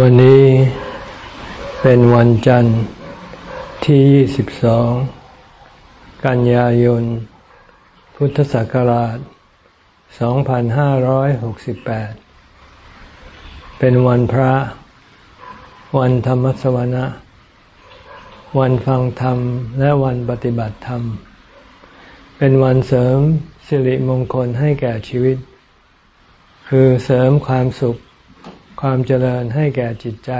วันนี้เป็นวันจันทร์ที่ 22 กันยายน พุทธศักราช 2568 เป็นวันพระ วันธรรมสวนะ วันฟังธรรม และวันปฏิบัติธรรม เป็นวันเสริมสิริมงคลให้แก่ชีวิต คือเสริมความสุข ความเจริญให้แก่จิตใจ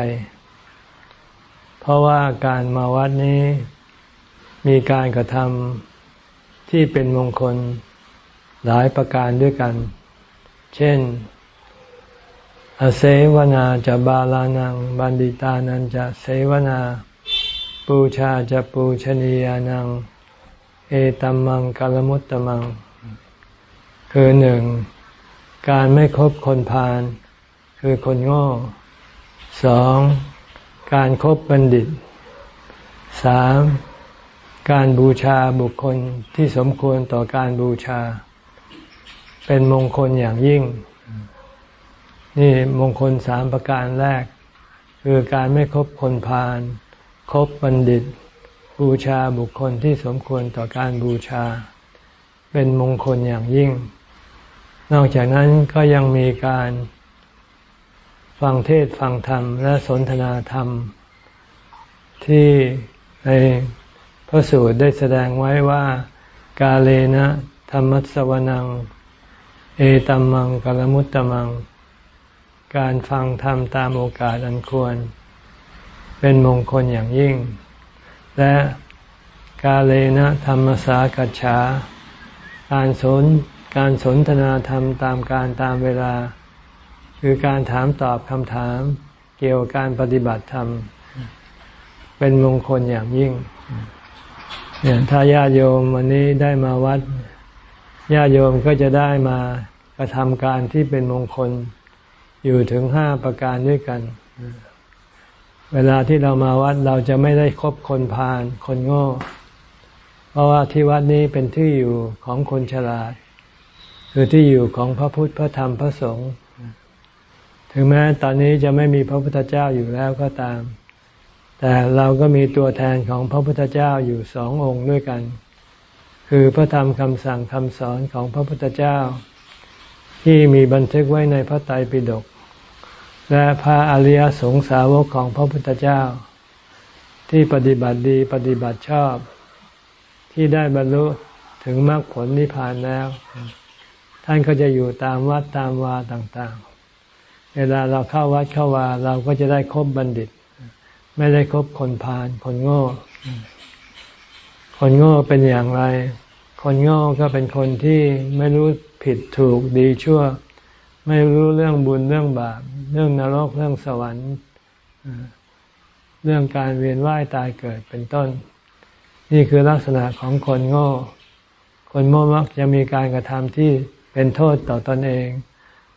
เพราะว่าการมาวัดนี้มีการกระทำที่เป็นมงคลหลายประการด้วยกัน เช่น อเสวนาจะบาลานัง บันดิตานันจะเสวนา ปูชาจะปูชนียานัง เอตัมมังกลมุตตมัง คือหนึ่ง การไม่คบคนพาล คือคนโง่สองการครบบัณฑิตสามการบูชาบุคคลที่สมควรต่อการบูชา เป็นมงคลอย่างยิ่ง นี่มงคลสามประการแรก คือการไม่คบคนพาลคบบัณฑิต บูชาบุคคลที่สมควรต่อการบูชา เป็นมงคลอย่างยิ่ง นอกจากนั้นก็ยังมีการ ฟังเทศฟังธรรม และสนทนาธรรม ที่ในพระสูตรได้แสดงไว้ว่า กาเลนะธรรมัสวนัง เอตัมมังกลมุตตมัง การฟังธรรมตามโอกาสอันควร เป็นมงคลอย่างยิ่ง และกาเลนะธรรมสากัจฉาการสนการสนทนาธรรมตามการตามเวลา คือการถามตอบคำถามเกี่ยวกับการปฏิบัติธรรม เป็นมงคลอย่างยิ่งเนี่ยถ้าญาติโยมวันนี้ได้มาวัดญาติโยมก็จะได้มากระทำการที่เป็นมงคลอยู่ถึงห้าประการด้วยกัน เวลาที่เรามาวัดเราจะไม่ได้คบคนพาลคนโง่ เพราะว่าที่วัดนี้เป็นที่อยู่ของคนฉลาด คือที่อยู่ของพระพุทธพระธรรมพระสงฆ์ ถึงแม้ตอนนี้จะไม่มีพระพุทธเจ้าอยู่แล้วก็ตาม แต่เราก็มีตัวแทนของพระพุทธเจ้าอยู่สององค์ด้วยกัน คือพระธรรมคำสั่งคำสอนของพระพุทธเจ้า ที่มีบันทึกไว้ในพระไตรปิฎกและพระอริยสงสาวกของพระพุทธเจ้า ที่ปฏิบัติดีปฏิบัติชอบ ที่ได้บรรลุถึงมรรคผลนิพพานแล้ว ท่านก็จะอยู่ตามวัดตามวาต่างๆ เวลาเราเข้าวัดเข้าวาเราก็จะได้คบบัณฑิต ไม่ได้คบคนพาลคนโง่ คนโง่เป็นอย่างไร คนโง่ก็เป็นคนที่ไม่รู้ผิดถูกดีชั่ว ไม่รู้เรื่องบุญเรื่องบาปเรื่องนรกเรื่องสวรรค์เรื่องการเวียนว่ายตายเกิดเป็นต้น นี่คือลักษณะของคนโง่ คนโง่มักจะมีการกระทำที่เป็นโทษต่อตอนเอง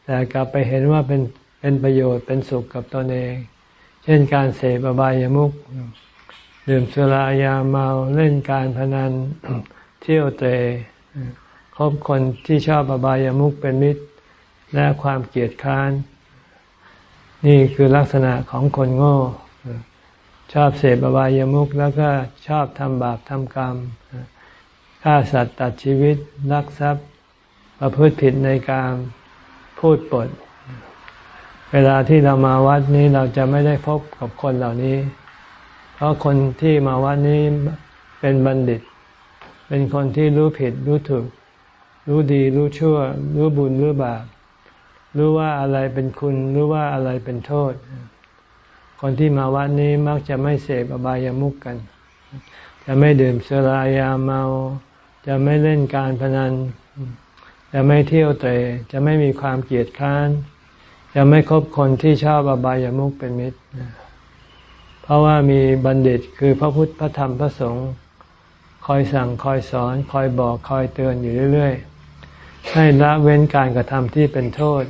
แต่กลับไปเห็นว่าเป็น เป็นประโยชน์เป็นสุขกับตนเอง เช่นการเสพอบายามุขดื่มสุรายาเมาเล่นการพนันเที่ยวเตะคบคนที่ชอบอบายามุขเป็นมิตร และความเกียดค้าน นี่คือลักษณะของคนโง่ ชอบเสพอบายามุขแล้วก็ชอบทำบาปทำกรรมฆ่าสัตว์ตัดชีวิตลักทรัพย์ประพฤติผิดในการพูดปด เวลาที่เรามาวัดนี้เราจะไม่ได้พบกับคนเหล่านี้ เพราะคนที่มาวัดนี้เป็นบัณฑิต เป็นคนที่รู้ผิดรู้ถูก รู้ดีรู้ชั่ว รู้บุญรู้บาป รู้ว่าอะไรเป็นคุณ รู้ว่าอะไรเป็นโทษ คนที่มาวัดนี้มักจะไม่เสพอบายามุกกัน จะไม่ดื่มสุรายาเมา จะไม่เล่นการพนัน จะไม่เที่ยวเตะจะไม่มีความเกลียดค้าน จะไม่คบคนที่ชอบอบายามุขเป็นมิตร เพราะว่ามีบัณฑิตคือพระพุทธพระธรรมพระสงฆ์คอยสั่งคอยสอน คอยบอกคอยเตือนอยู่เรื่อยๆ ให้ละเว้นการกระทำที่เป็นโทษ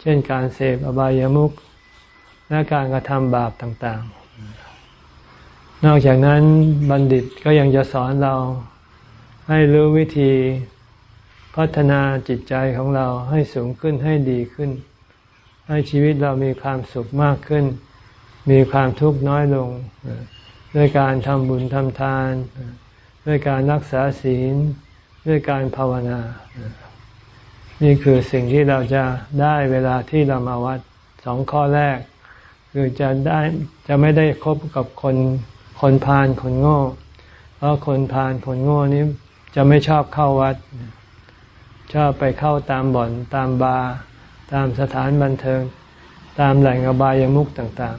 เช่นการเสพอบายามุขและการกระทำบาปต่างๆ นอกจากนั้นบัณฑิตก็ยังจะสอนเราให้รู้วิธีพัฒนาจิตใจของเราให้สูงขึ้นให้ดีขึ้น ให้ชีวิตเรามีความสุขมากขึ้น มีความทุกข์น้อยลง ด้วยการทำบุญทำทาน ด้วยการรักษาศีล ด้วยการภาวนา นี่คือสิ่งที่เราจะได้เวลาที่เรามาวัดสองข้อแรก คือจะได้จะไม่ได้คบกับคนคนพาลคนโง่ เพราะคนพาลคนโง่นี้จะไม่ชอบเข้าวัด ชอบไปเข้าตามบ่อนตามบาร์ ตามสถานบันเทิง ตามแหล่งอบายามุขต่าง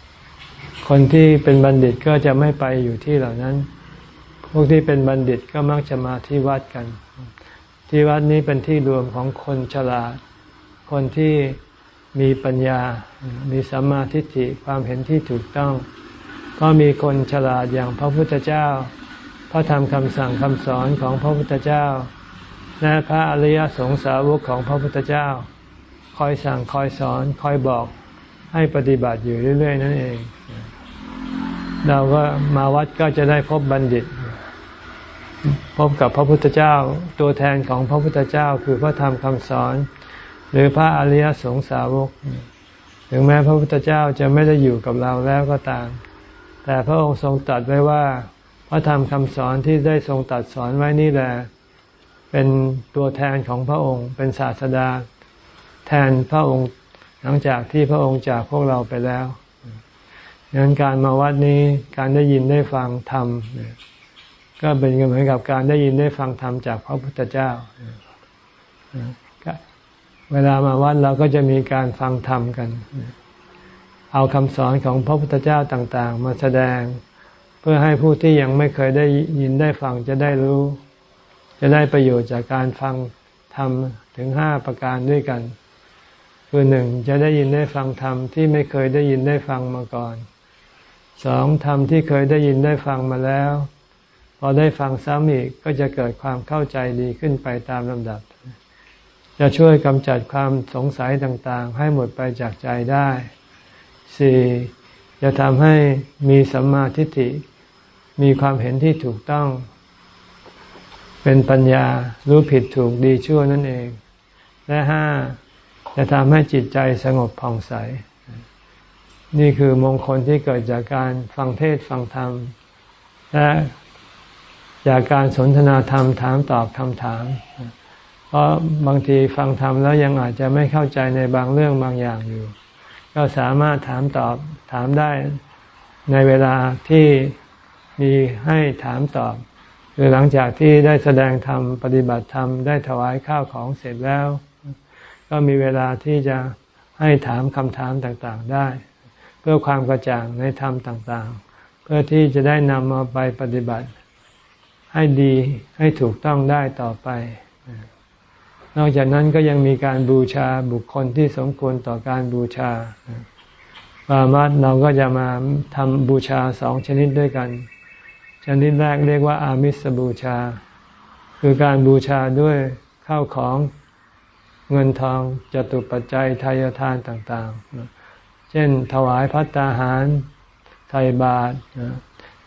ๆ คนที่เป็นบัณฑิตก็จะไม่ไปอยู่ที่เหล่านั้น พวกที่เป็นบัณฑิตก็มักจะมาที่วัดกัน ที่วัดนี้เป็นที่รวมของคนฉลาด คนที่มีปัญญา มีสัมมาทิฏฐิความเห็นที่ถูกต้อง ก็มีคนฉลาดอย่างพระพุทธเจ้า พระธรรมคำสั่งคำสอนของพระพุทธเจ้า และพระอริยสงสาวกของพระพุทธเจ้า คอยสั่งคอยสอนคอยบอกให้ปฏิบัติอยู่เรื่อย ๆ นั่นเอง เราก็มาวัดก็จะได้พบบัณฑิต พบกับพระพุทธเจ้าตัวแทนของพระพุทธเจ้าคือพระธรรมคำสอน หรือพระอริยสงสาวก ถึงแม้พระพุทธเจ้าจะไม่ได้อยู่กับเราแล้วก็ตาม แต่พระองค์ทรงตรัสไว้ว่า พระธรรมคำสอนที่ได้ทรงตรัสสอนไว้นี่แหละ เป็นตัวแทนของพระองค์ เป็นศาสดาแทนพระองค์หลังจากที่พระองค์จากพวกเราไปแล้วดังนั้นการมาวัดนี้การได้ยินได้ฟังธรรมก็เป็นเหมือนกับการได้ยินได้ฟังธรรมจากพระพุทธเจ้า เวลามาวัดเราก็จะมีการฟังธรรมกัน เอาคำสอนของพระพุทธเจ้าต่าง ๆ มาแสดง เพื่อให้ผู้ที่ยังไม่เคยได้ยินได้ฟังจะได้รู้ จะได้ประโยชน์จากการฟังธรรมถึงห้าประการด้วยกัน คือหนึ่งจะได้ยินได้ฟังธรรมที่ไม่เคยได้ยินได้ฟังมาก่อนสองธรรมที่เคยได้ยินได้ฟังมาแล้ว พอได้ฟังซ้ำอีกก็จะเกิดความเข้าใจดีขึ้นไปตามลำดับ จะช่วยกำจัดความสงสัยต่างๆ ให้หมดไปจากใจได้สี่จะทำให้มีสัมมาทิฏฐิ มีความเห็นที่ถูกต้อง เป็นปัญญารู้ผิดถูกดีชั่วนั่นเอง และห้าจะทำให้จิตใจสงบผ่องใส นี่คือมงคลที่เกิดจากการฟังเทศฟังธรรม และจากการสนทนาธรรมถามตอบคำถาม เพราะบางทีฟังธรรมแล้วยังอาจจะไม่เข้าใจในบางเรื่องบางอย่างอยู่ ก็สามารถถามตอบถามได้ในเวลาที่มีให้ถามตอบ คือหลังจากที่ได้แสดงธรรมปฏิบัติธรรมได้ถวายข้าวของเสร็จแล้ว ก็มีเวลาที่จะให้ถามคำถามต่างๆได้ เพื่อความกระจ่างในธรรมต่างๆ เพื่อที่จะได้นำมาไปปฏิบัติ ให้ดีให้ถูกต้องได้ต่อไป นอกจากนั้นก็ยังมีการบูชาบุคคลที่สมควรต่อการบูชาปามัดเราก็จะมาทำบูชาสองชนิดด้วยกัน ชนิดแรกเรียกว่าอามิสบูชา คือการบูชาด้วยข้าวของเงินทองจตุปัจจัยทายทานต่างๆ เช่นถวายพัตตาหารไทยบาท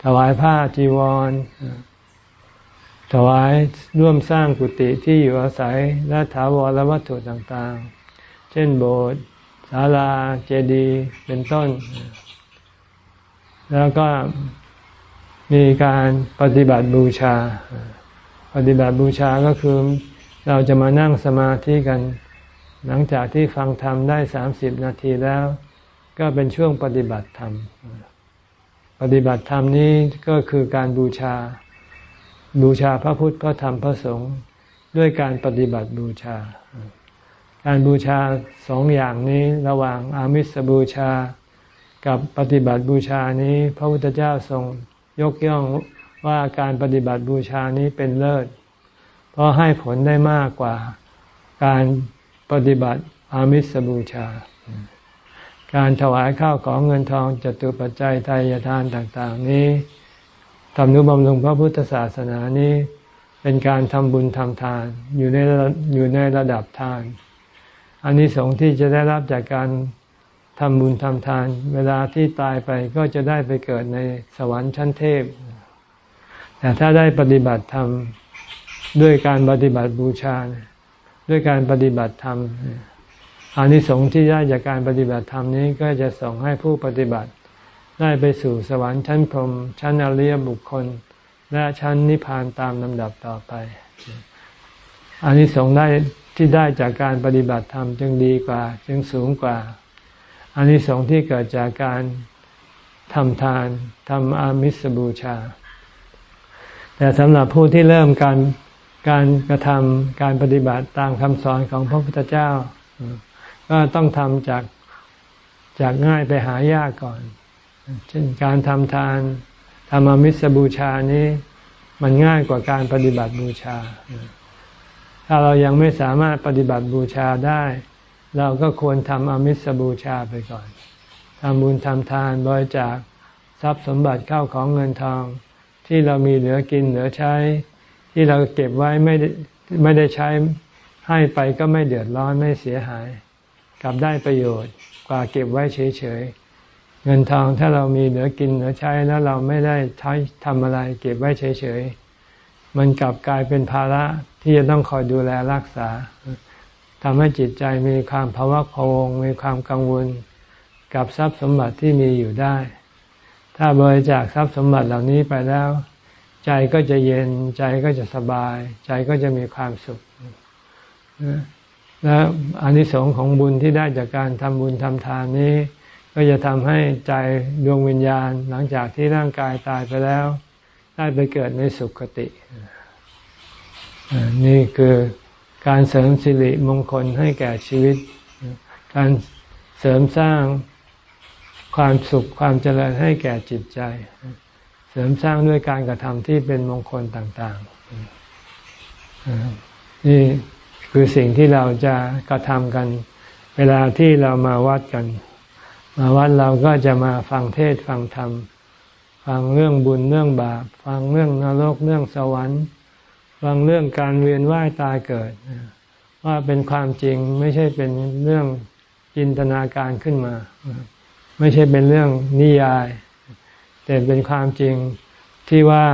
ถวายผ้าจีวร ถวายร่วมสร้างกุฏิที่อยู่อาศัยและถาวรวัตถุต่างๆ เช่นโบสถ์ศาลาเจดีย์เป็นต้น แล้วก็ มีการปฏิบัติบูชา ปฏิบัติบูชาก็คือเราจะมานั่งสมาธิกัน หลังจากที่ฟังธรรมได้สามสิบนาทีแล้ว ก็เป็นช่วงปฏิบัติธรรม ปฏิบัติธรรมนี้ก็คือการบูชา บูชาพระพุทธพระธรรมพระสงฆ์ด้วยการปฏิบัติบูชา การบูชาสองอย่างนี้ระหว่างอามิสบูชา กับปฏิบัติบูชานี้ พระพุทธเจ้าทรง ยกย่องว่าการปฏิบัติบูชานี้เป็นเลิศ เพราะให้ผลได้มากกว่าการปฏิบัติอามิสบูชา การถวายข้าวของเงินทองจตุปัจจัยไทยทานต่าง ๆ นี้ทำนุบำรุงพระพุทธศาสนานี้ เป็นการทำบุญทำทานอยู่ในอยู่ในระดับทานอันนี้สงที่จะได้รับจากการ ทำบุญทำทาน เวลาที่ตายไปก็จะได้ไปเกิดในสวรรค์ชั้นเทพ แต่ถ้าได้ปฏิบัติธรรมด้วยการปฏิบัติบูชา ด้วยการปฏิบัติธรรมอานิสงส์ที่ได้จากการปฏิบัติธรรมนี้ก็จะส่งให้ผู้ปฏิบัติ ได้ไปสู่สวรรค์ชั้นพรหมชั้นอริยบุคคล และชั้นนิพพานตามลำดับต่อไปอานิสงส์ได้ที่ได้จากการปฏิบัติธรรมจึงดีกว่า จึงสูงกว่า อานิสงส์ที่เกิดจากการทำทานทำอามิสบูชา แต่สำหรับผู้ที่เริ่มการการกระทำการปฏิบัติตามคำสอนของพระพุทธเจ้า ก็ต้องทำจากจากง่ายไปหายากก่อน เช่นการทำทานทำอามิสบูชานี้ มันง่ายกว่าการปฏิบัติบูชา ถ้าเรายังไม่สามารถปฏิบัติบูชาได้ เราก็ควรทำอมิสบูชาไปก่อนทำบุญทำทานบริจาคทรัพย์สมบัติเข้าของเงินทอง ที่เรามีเหลือกินเหลือใช้ ที่เราเก็บไว้ไม่ได้ไม่ได้ใช้ให้ไปก็ไม่เดือดร้อนไม่เสียหาย กลับได้ประโยชน์กว่าเก็บไว้เฉยๆ เงินทองถ้าเรามีเหลือกินเหลือใช้แล้วเราไม่ได้ใช้ทำอะไร เก็บไว้เฉยๆ มันกลับกลายเป็นภาระที่จะต้องคอยดูแลรักษา ทำให้จิตใจมีความภาวะพวงมีความกังวลกับทรัพย์สมบัติที่มีอยู่ได้ ถ้าบริจาคทรัพย์สมบัติเหล่านี้ไปแล้ว ใจก็จะเย็น ใจก็จะสบาย ใจก็จะมีความสุข และอานิสงส์ของบุญที่ได้จากการทำบุญทำทานนี้ ก็จะทำให้ใจดวงวิญญาณ หลังจากที่ร่างกายตายไปแล้ว ได้ไปเกิดในสุขติ นี่คือ การเสริมสิริมงคลให้แก่ชีวิต การเสริมสร้างความสุขความเจริญให้แก่จิตใจ เสริมสร้างด้วยการกระทำที่เป็นมงคลต่างๆ นี่คือสิ่งที่เราจะกระทำกัน เวลาที่เรามาวัดกัน มาวัดเราก็จะมาฟังเทศฟังธรรม ฟังเรื่องบุญเรื่องบาป ฟังเรื่องนรกเรื่องสวรรค์ ฟังเรื่องการเวียนว่ายตายเกิด ว่าเป็นความจริงไม่ใช่เป็นเรื่องจินตนาการขึ้นมา ไม่ใช่เป็นเรื่องนิยาย แต่เป็นความจริงที่ว่า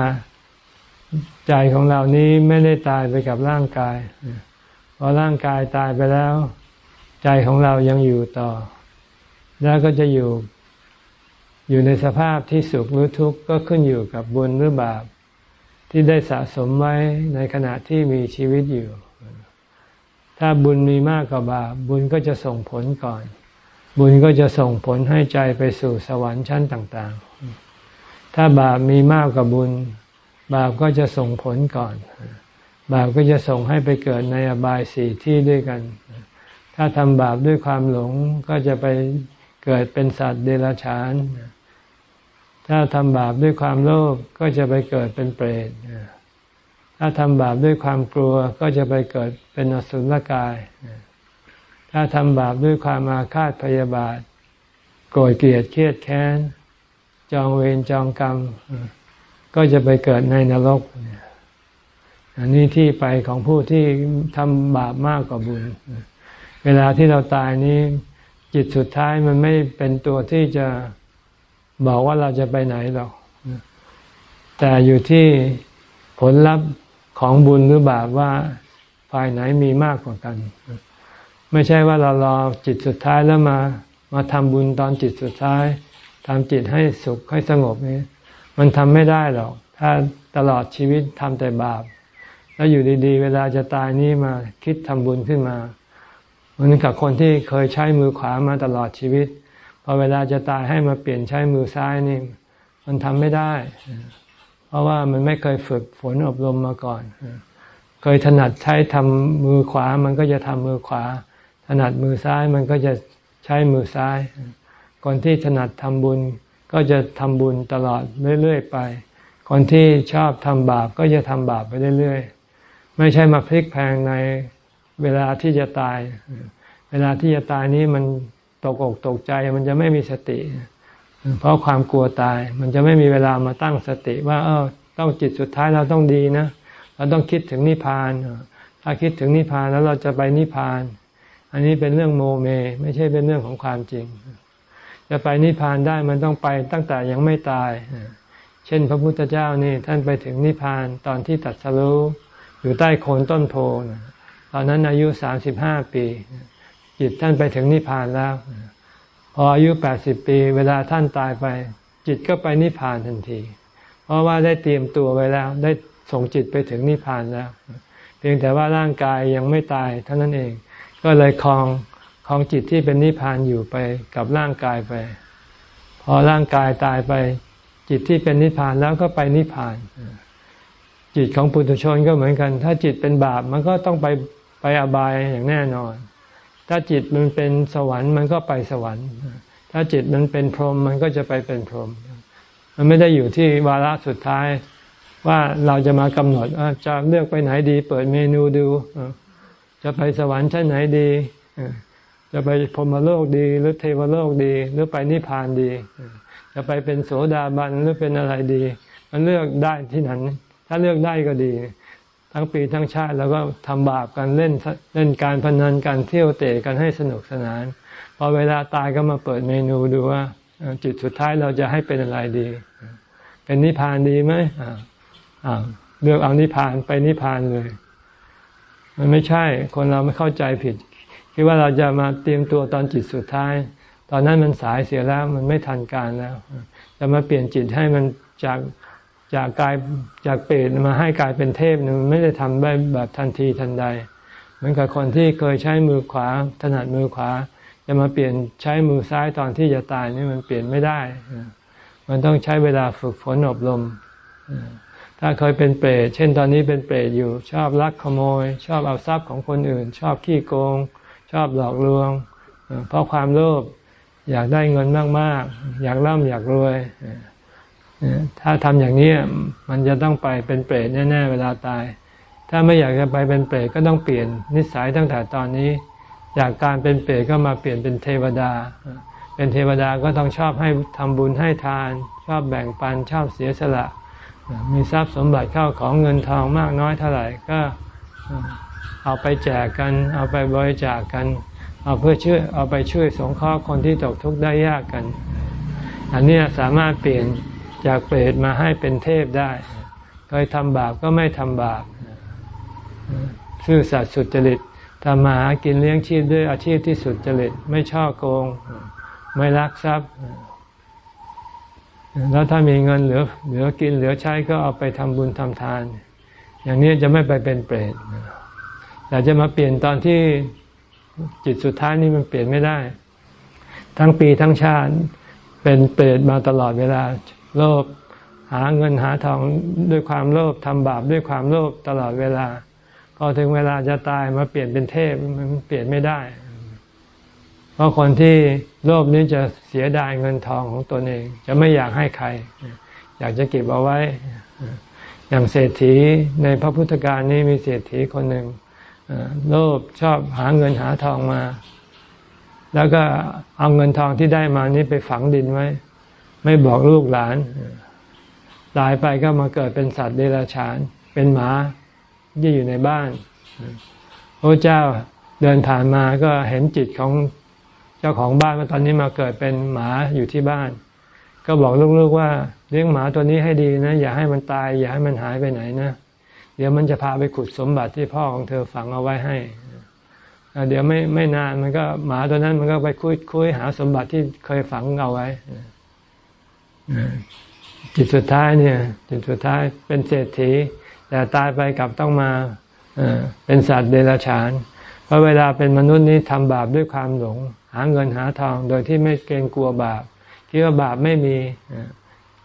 ใจของเรานี้ไม่ได้ตายไปกับร่างกายพอร่างกายตายไปแล้ว ใจของเรายังอยู่ต่อ แล้วก็จะอยู่อยู่ในสภาพที่สุขหรือทุกข์ก็ขึ้นอยู่กับบุญหรือบาป ที่ได้สะสมไว้ในขณะที่มีชีวิตอยู่ ถ้าบุญมีมากกว่าบาปบุญก็จะส่งผลก่อน บุญก็จะส่งผลให้ใจไปสู่สวรรค์ชั้นต่าง ๆ ถ้าบาปมีมากกว่าบุญ บาปก็จะส่งผลก่อน บาปก็จะส่งให้ไปเกิดในอบายสี่ที่ด้วยกัน ถ้าทำบาปด้วยความหลงก็จะไปเกิดเป็นสัตว์เดรัจฉาน ถ้าทำบาปด้วยความโลภก็จะไปเกิดเป็นเปรตถ้าทำบาปด้วยความกลัวก็จะไปเกิดเป็นอสุรกาย ถ้าทำบาปด้วยความอาฆาตพยาบาท โกรธเกลียดเครียดแค้น จองเวรจองกรรม ก็จะไปเกิดในนรก อันนี้ที่ไปของผู้ที่ทำบาปมากกว่าบุญ เวลาที่เราตายนี้ จิตสุดท้ายมันไม่เป็นตัวที่จะ บอกว่าเราจะไปไหนหรอกแต่อยู่ที่ผลลัพธ์ของบุญหรือบาปว่าฝ่ายไหนมีมากกว่ากัน ไม่ใช่ว่าเรารอจิตสุดท้ายแล้วมามาทำบุญตอนจิตสุดท้ายทำจิตให้สุขให้สงบนี้มันทำไม่ได้หรอก ถ้าตลอดชีวิตทำแต่บาป แล้วอยู่ดี ๆ เวลาจะตายนี้มาคิดทำบุญขึ้นมา เหมือนกับคนที่เคยใช้มือขวามาตลอดชีวิต พอเวลาจะตายให้มาเปลี่ยนใช้มือซ้ายนี่ มันทำไม่ได้ เพราะว่ามันไม่เคยฝึกฝนอบรมมาก่อน เคยถนัดใช้ทำมือขวา มันก็จะทำมือขวา ถนัดมือซ้ายมันก็จะใช้มือซ้าย คนที่ถนัดทำบุญก็จะทำบุญตลอดเรื่อยๆไป คนที่ชอบทำบาปก็จะทำบาปไปเรื่อยๆ ไม่ใช่มาพลิกแพงในเวลาที่จะตาย เวลาที่จะตายนี้มัน ตกอกตกใจมันจะไม่มีสติ เพราะความกลัวตาย มันจะไม่มีเวลามาตั้งสติว่าเออต้องจิตสุดท้ายเราต้องดีนะ เราต้องคิดถึงนิพพาน ถ้าคิดถึงนิพพานแล้วเราจะไปนิพพาน อันนี้เป็นเรื่องโมเม ไม่ใช่เป็นเรื่องของความจริง จะไปนิพพานได้มันต้องไปตั้งแต่ยังไม่ตาย เช่นพระพุทธเจ้านี่ท่านไปถึงนิพพานตอนที่ตัดสรู้อยู่ใต้โคนต้นโพตอนนั้นอายุสามสิบห้าปี จิตท่านไปถึงนิพพานแล้ว พออายุแปดสิบปี เวลาท่านตายไป จิตก็ไปนิพพานทันที เพราะว่าได้เตรียมตัวไว้แล้ว ได้ส่งจิตไปถึงนิพพานแล้ว เพียงแต่ว่าร่างกายยังไม่ตายเท่านั้นเอง ก็เลยคลองคลองจิตที่เป็นนิพพานอยู่ไปกับร่างกายไป พอร่างกายตายไป จิตที่เป็นนิพพานแล้วก็ไปนิพพาน จิตของปุถุชนก็เหมือนกัน ถ้าจิตเป็นบาปมันก็ต้องไปไปอบายอย่างแน่นอน ถ้าจิตมันเป็นสวรรค์มันก็ไปสวรรค์ ถ้าจิตมันเป็นพรหมมันก็จะไปเป็นพรหมมันไม่ได้อยู่ที่วาระสุดท้าย ว่าเราจะมากำหนดจะเลือกไปไหนดี เปิดเมนูดูจะไปสวรรค์ชั้นไหนดีจะไปพรหมโลกดีหรือเทวโลกดี หรือไปนิพพานดี จะไปเป็นโสดาบันหรือเป็นอะไรดี มันเลือกได้ที่นั้น ถ้าเลือกได้ก็ดี ทั้งปีทั้งชาติแล้วก็ทำบาปกันเล่นเล่นการพนันการเที่ยวเตะกันให้สนุกสนานพอเวลาตายก็มาเปิดเมนูดูว่าจิตสุดท้ายเราจะให้เป็นอะไรดี เป็นนิพพานดีไหมเลือกเอานิพพานไปนิพพานเลย มันไม่ใช่คนเราไม่เข้าใจผิด คิดว่าเราจะมาเตรียมตัวตอนจิตสุดท้าย ตอนนั้นมันสายเสียแล้วมันไม่ทันการแล้ว จะมาเปลี่ยนจิตให้มันจาก จากกายจากเปรตมาให้กลายเป็นเทพเนี่ยมันไม่ได้ทำได้แบบทันทีทันใด เหมือนกับคนที่เคยใช้มือขวาถนัดมือขวา จะมาเปลี่ยนใช้มือซ้ายตอนที่จะตายนี่มันเปลี่ยนไม่ได้ มันต้องใช้เวลาฝึกฝนอบรม ถ้าเคยเป็นเปรตเช่นตอนนี้เป็นเปรตอยู่ ชอบลักขโมย ชอบเอาทรัพย์ของคนอื่น ชอบขี้โกง ชอบหลอกลวง เพราะความโลภอยากได้เงินมากๆ อยากร่ำอยากรวย ถ้าทำอย่างนี้มันจะต้องไปเป็นเปรตแน่ๆเวลาตาย ถ้าไม่อยากจะไปเป็นเปรตก็ต้องเปลี่ยนนิสัยตั้งแต่ตอนนี้จากการเป็นเปรตก็มาเปลี่ยนเป็นเทวดา เป็นเทวดาก็ต้องชอบให้ทำบุญให้ทาน ชอบแบ่งปันชอบเสียสละ มีทรัพย์สมบัติเข้าของเงินทองมากน้อยเท่าไหร่ก็เอาไปแจกกัน เอาไปบริจาคกัน เอาเพื่อช่วยเอาไปช่วยสงเคราะห์คนที่ตกทุกข์ได้ยากกัน อันนี้สามารถเปลี่ยน จากเปรตมาให้เป็นเทพได้เคยทำบาปก็ไม่ทำบาปซื่อสัตย์สุจริตทำมาหากินเลี้ยงชีพด้วยอาชีพที่สุจริตไม่ช่อโกง ไม่ลักทรัพย์ แล้วถ้ามีเงินเหลือเหลือกินเหลือใช้ก็เอาไปทำบุญทำทาน อย่างนี้จะไม่ไปเป็นเปรตแต่จะมาเปลี่ยนตอนที่จิตสุดท้ายนี่มันเปลี่ยนไม่ได้ ทั้งปีทั้งชาติ เป็นเปรตมาตลอดเวลา โลภหาเงินหาทองด้วยความโลภทำบาปด้วยความโลภตลอดเวลา พอถึงเวลาจะตายมาเปลี่ยนเป็นเทพมันเปลี่ยนไม่ได้ เพราะคนที่โลภนี้จะเสียดายเงินทองของตนเอง จะไม่อยากให้ใคร อยากจะเก็บเอาไว้ อย่างเศรษฐีในพระพุทธการนี้มีเศรษฐีคนหนึ่งโลภชอบหาเงินหาทองมา แล้วก็เอาเงินทองที่ได้มานี้ไปฝังดินไว้ ไม่บอกลูกหลาน ตายไปก็มาเกิดเป็นสัตว์เดรัจฉาน เป็นหมาที่อยู่ในบ้านพระเจ้าเดินผ่านมาก็เห็นจิตของเจ้าของบ้านว่าตอนนี้มาเกิดเป็นหมาอยู่ที่บ้าน ก็บอกลูกๆว่าเลี้ยงหมาตัวนี้ให้ดีนะ อย่าให้มันตาย อย่าให้มันหายไปไหนนะเดี๋ยวมันจะพาไปขุดสมบัติที่พ่อของเธอฝังเอาไว้ให้เดี๋ยวไม่ไม่นานมันก็หมาตัวนั้นมันก็ไปคุยคุยหาสมบัติที่เคยฝังเอาไว้ จิตสุดท้ายเนี่ย จิตสุดท้ายเป็นเศรษฐี แต่ตายไปกลับต้องมาเป็นสัตว์เดรัจฉาน เพราะเวลาเป็นมนุษย์นี้ทำบาปด้วยความหลง หาเงินหาทองโดยที่ไม่เกรงกลัวบาปคิดว่าบาปไม่มี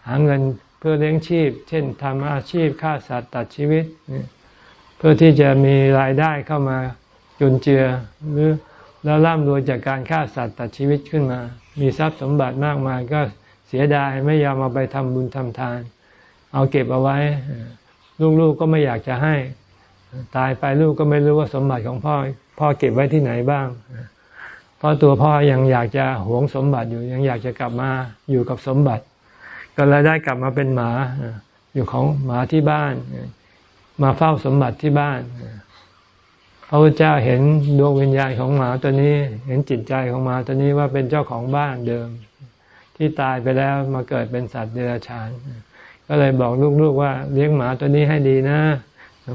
หาเงินเพื่อเลี้ยงชีพ เช่นทำอาชีพฆ่าสัตว์ตัดชีวิต เพื่อที่จะมีรายได้เข้ามาจุนเจือหรือแล้วร่ำรวยจากการฆ่าสัตว์ตัดชีวิตขึ้นมา มีทรัพย์สมบัติมากมายก็ เสียดายไม่ยอมเอาไปทำบุญทำทาน เอาเก็บเอาไว้ลูกๆก็ไม่อยากจะให้ ตายไปลูกก็ไม่รู้ว่าสมบัติของพ่อ พ่อเก็บไว้ที่ไหนบ้าง เพราะตัวพ่อยังอยากจะหวงสมบัติอยู่ยังอยากจะกลับมาอยู่กับสมบัติ ก็เลยได้กลับมาเป็นหมาอยู่ของหมาที่บ้าน มาเฝ้าสมบัติที่บ้านพระพุทธเจ้าเห็นดวงวิญญาณของหมาตัวนี้ เห็นจิตใจของหมาตัวนี้ว่าเป็นเจ้าของบ้านเดิม ที่ตายไปแล้วมาเกิดเป็นสัตว์เดรัจฉาน ก็เลยบอกลูกๆว่าเลี้ยงหมาตัวนี้ให้ดีนะ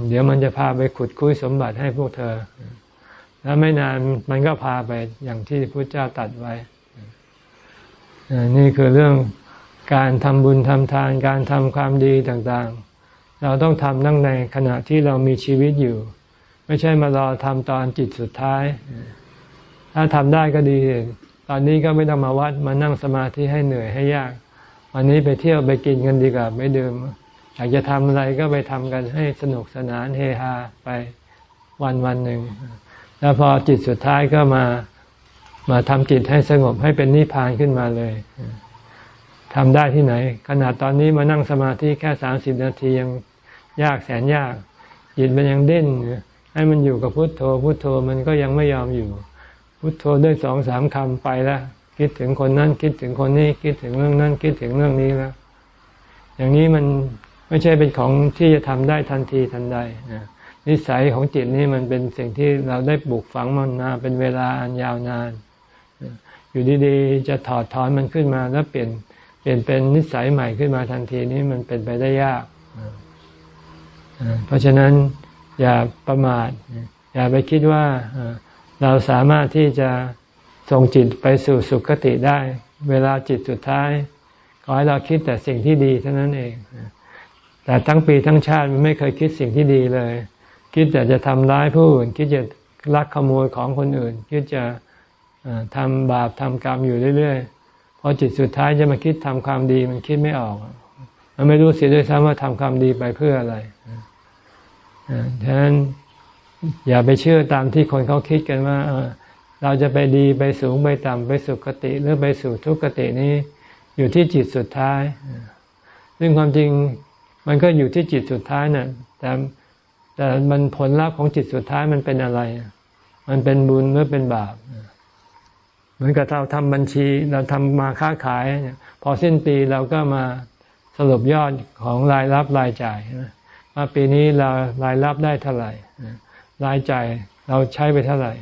เดี๋ยวมันจะพาไปขุดคุยสมบัติให้พวกเธอ แล้วไม่นานมันก็พาไปอย่างที่พระเจ้าตัดไว้ นี่คือเรื่องการทำบุญทำทานการทำความดีต่างๆ เราต้องทำตั้งในขณะที่เรามีชีวิตอยู่ ไม่ใช่มารอทำตอนจิตสุดท้าย ถ้าทำได้ก็ดี ตอนนี้ก็ไม่ต้องมาวัดมานั่งสมาธิให้เหนื่อยให้ยาก วันนี้ไปเที่ยวไปกินกันดีกว่าไม่ดื่มอยากจะทำอะไรก็ไปทำกันให้สนุกสนานเฮฮาไปวันวันหนึ่งแล้วพอจิตสุดท้ายก็มามาทำจิตให้สงบให้เป็นนิพพานขึ้นมาเลยทำได้ที่ไหน ขนาดตอนนี้มานั่งสมาธิแค่สามสิบนาทียังยากแสนยาก จิตมันยังเด่นให้มันอยู่กับพุทโธพุทโธมันก็ยังไม่ยอมอยู่ พุทโธด้วยสองสามคำไปแล้วคิดถึงคนนั้นคิดถึงคนนี้คิดถึงเรื่องนั้นคิดถึงเรื่องนี้แล้ว อย่างนี้มันไม่ใช่เป็นของที่จะทำได้ทันทีทันใดนิสัยของจิตนี้มันเป็นสิ่งที่เราได้ปลูกฝังมันมาเป็นเวลาอันยาวนาน อยู่ดีๆจะถอดถอนมันขึ้นมาแล้วเปลี่ยนเปลี่ยนเป็นนิสัยใหม่ขึ้นมาทันทีนี้มันเป็นไปได้ยาก เพราะฉะนั้นอย่าประมาทอย่าไปคิดว่า เราสามารถที่จะส่งจิตไปสู่สุคติได้ เวลาจิตสุดท้ายขอให้เราคิดแต่สิ่งที่ดีเท่านั้นเอง แต่ทั้งปีทั้งชาติมันไม่เคยคิดสิ่งที่ดีเลย คิดแต่จะทำร้ายผู้อื่น คิดจะลักขโมยของคนอื่น คิดจะทำบาปทำกรรมอยู่เรื่อยๆ พอจิตสุดท้ายจะมาคิดทำความดีมันคิดไม่ออก มันไม่รู้เสียด้วยซ้ำว่าทำความดีไปเพื่ออะไร ฉะนั้น อย่าไปเชื่อตามที่คนเขาคิดกันว่าเราจะไปดีไปสูงไปต่ำไปสุขติหรือไปสู่ทุกขตินี้ อยู่ที่จิตสุดท้าย ซึ่งความจริงมันก็อยู่ที่จิตสุดท้ายนะ่ะแต่แต่มันผลลัพธ์ของจิตสุดท้ายมันเป็นอะไร มันเป็นบุญหรือเป็นบาปเหมือนกับเราทำบัญชีเราทำมาค้าขาย พอสิ้นปีเราก็มาสรุปยอดของรายรับรายจ่ายว่าปีนี้เรารายรับได้เท่าไหร่ รายจ่ายเราใช้ไปเท่าไหร่